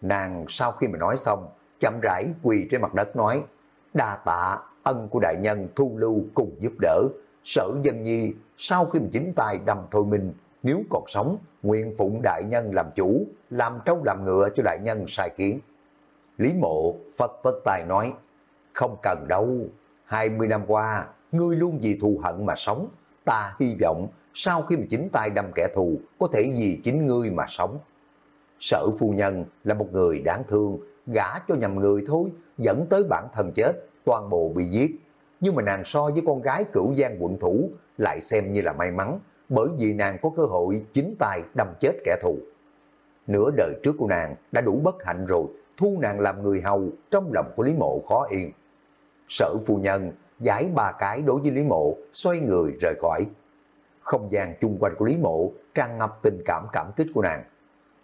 Nàng sau khi mà nói xong, chậm rãi quỳ trên mặt đất nói, đa tạ ân của đại nhân thu lưu cùng giúp đỡ. Sở dân nhi sau khi mà chính tay đâm thôi minh, nếu còn sống, nguyện phụng đại nhân làm chủ, làm trâu làm ngựa cho đại nhân sai kiến. Lý mộ phật phất tài nói, không cần đâu, 20 năm qua, ngươi luôn vì thù hận mà sống, ta hy vọng sau khi mà chính tay đâm kẻ thù, có thể vì chính ngươi mà sống. Sở phu nhân là một người đáng thương, gả cho nhầm người thôi, dẫn tới bản thân chết, toàn bộ bị giết. Nhưng mà nàng so với con gái cửu giang quận thủ lại xem như là may mắn, bởi vì nàng có cơ hội chính tay đâm chết kẻ thù. Nửa đời trước của nàng đã đủ bất hạnh rồi, thu nàng làm người hầu trong lòng của Lý Mộ khó yên. Sở phu nhân giải ba cái đối với Lý Mộ, xoay người rời khỏi. Không gian chung quanh của Lý Mộ tràn ngập tình cảm cảm kích của nàng.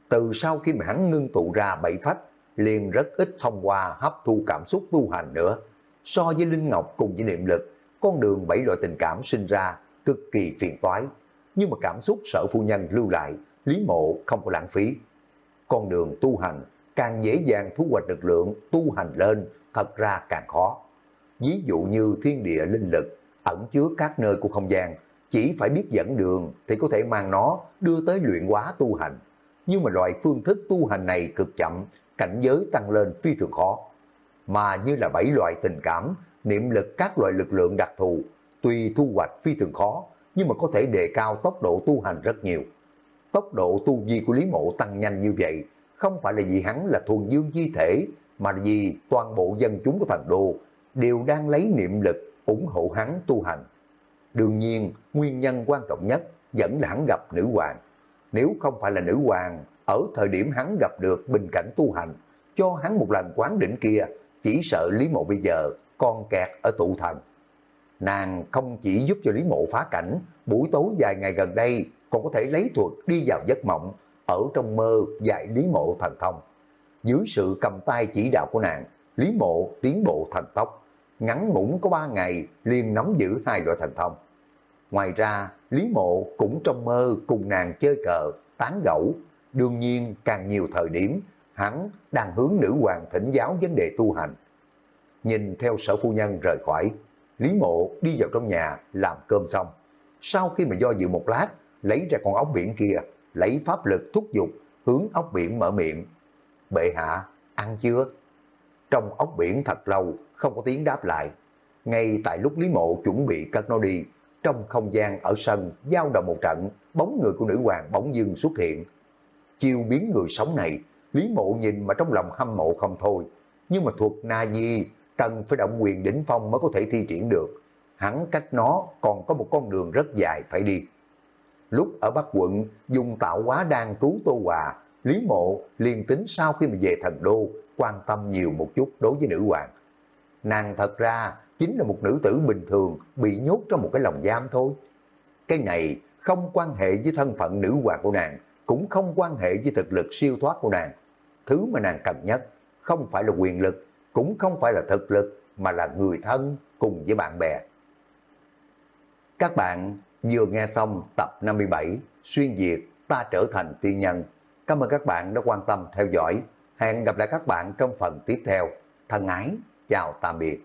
Từ sau khi mà hắn ngưng tụ ra bảy phách, liền rất ít thông qua hấp thu cảm xúc tu hành nữa. So với Linh Ngọc cùng với niệm lực, con đường bảy loại tình cảm sinh ra cực kỳ phiền toái. Nhưng mà cảm xúc sở phu nhân lưu lại, Lý Mộ không có lãng phí. Con đường tu hành càng dễ dàng thu hoạch lực lượng tu hành lên, thật ra càng khó. Ví dụ như thiên địa linh lực, ẩn chứa các nơi của không gian, chỉ phải biết dẫn đường thì có thể mang nó đưa tới luyện hóa tu hành. Nhưng mà loại phương thức tu hành này cực chậm, cảnh giới tăng lên phi thường khó. Mà như là bảy loại tình cảm, niệm lực các loại lực lượng đặc thù, tuy thu hoạch phi thường khó, nhưng mà có thể đề cao tốc độ tu hành rất nhiều. Tốc độ tu vi của Lý Mộ tăng nhanh như vậy, không phải là vì hắn là thuần dương chi thể, mà là vì toàn bộ dân chúng của thần đô đều đang lấy niệm lực ủng hộ hắn tu hành. Đương nhiên, nguyên nhân quan trọng nhất vẫn là hắn gặp nữ hoàng. Nếu không phải là nữ hoàng, ở thời điểm hắn gặp được bình cảnh tu hành, cho hắn một lần quán đỉnh kia, chỉ sợ Lý Mộ bây giờ còn kẹt ở tụ thần. Nàng không chỉ giúp cho Lý Mộ phá cảnh, buổi tối vài ngày gần đây còn có thể lấy thuật đi vào giấc mộng, ở trong mơ dạy Lý Mộ thần thông. Dưới sự cầm tay chỉ đạo của nàng, Lý Mộ tiến bộ thần tốc, ngắn ngủn có ba ngày liền nắm giữ hai loại thần thông. Ngoài ra, Lý Mộ cũng trong mơ cùng nàng chơi cờ, tán gẫu. Đương nhiên, càng nhiều thời điểm, hắn đang hướng nữ hoàng thỉnh giáo vấn đề tu hành. Nhìn theo sở phu nhân rời khỏi, Lý Mộ đi vào trong nhà làm cơm xong. Sau khi mà do dự một lát, lấy ra con ốc biển kia, lấy pháp lực thúc giục, hướng ốc biển mở miệng. Bệ hạ, ăn chưa? Trong ốc biển thật lâu, không có tiếng đáp lại. Ngay tại lúc Lý Mộ chuẩn bị cất nó đi, trong không gian ở sân giao động một trận, bóng người của nữ hoàng bỗng dưng xuất hiện. Chiêu biến người sống này, Lý Mộ nhìn mà trong lòng hâm mộ không thôi. Nhưng mà thuật na di cần phải động quyền đỉnh phong mới có thể thi triển được. Hắn cách nó còn có một con đường rất dài phải đi. Lúc ở Bắc quận dùng tạo hóa đan cứu Tô Hòa, Lý Mộ liền tính sau khi mà về thần đô quan tâm nhiều một chút đối với nữ hoàng. Nàng thật ra chính là một nữ tử bình thường bị nhốt trong một cái lồng giam thôi. Cái này không quan hệ với thân phận nữ hoàng của nàng, cũng không quan hệ với thực lực siêu thoát của nàng. Thứ mà nàng cần nhất không phải là quyền lực, cũng không phải là thực lực, mà là người thân cùng với bạn bè. Các bạn vừa nghe xong tập 57 Xuyên Việt ta trở thành tiên nhân. Cảm ơn các bạn đã quan tâm theo dõi. Hẹn gặp lại các bạn trong phần tiếp theo. Thân ái, chào tạm biệt.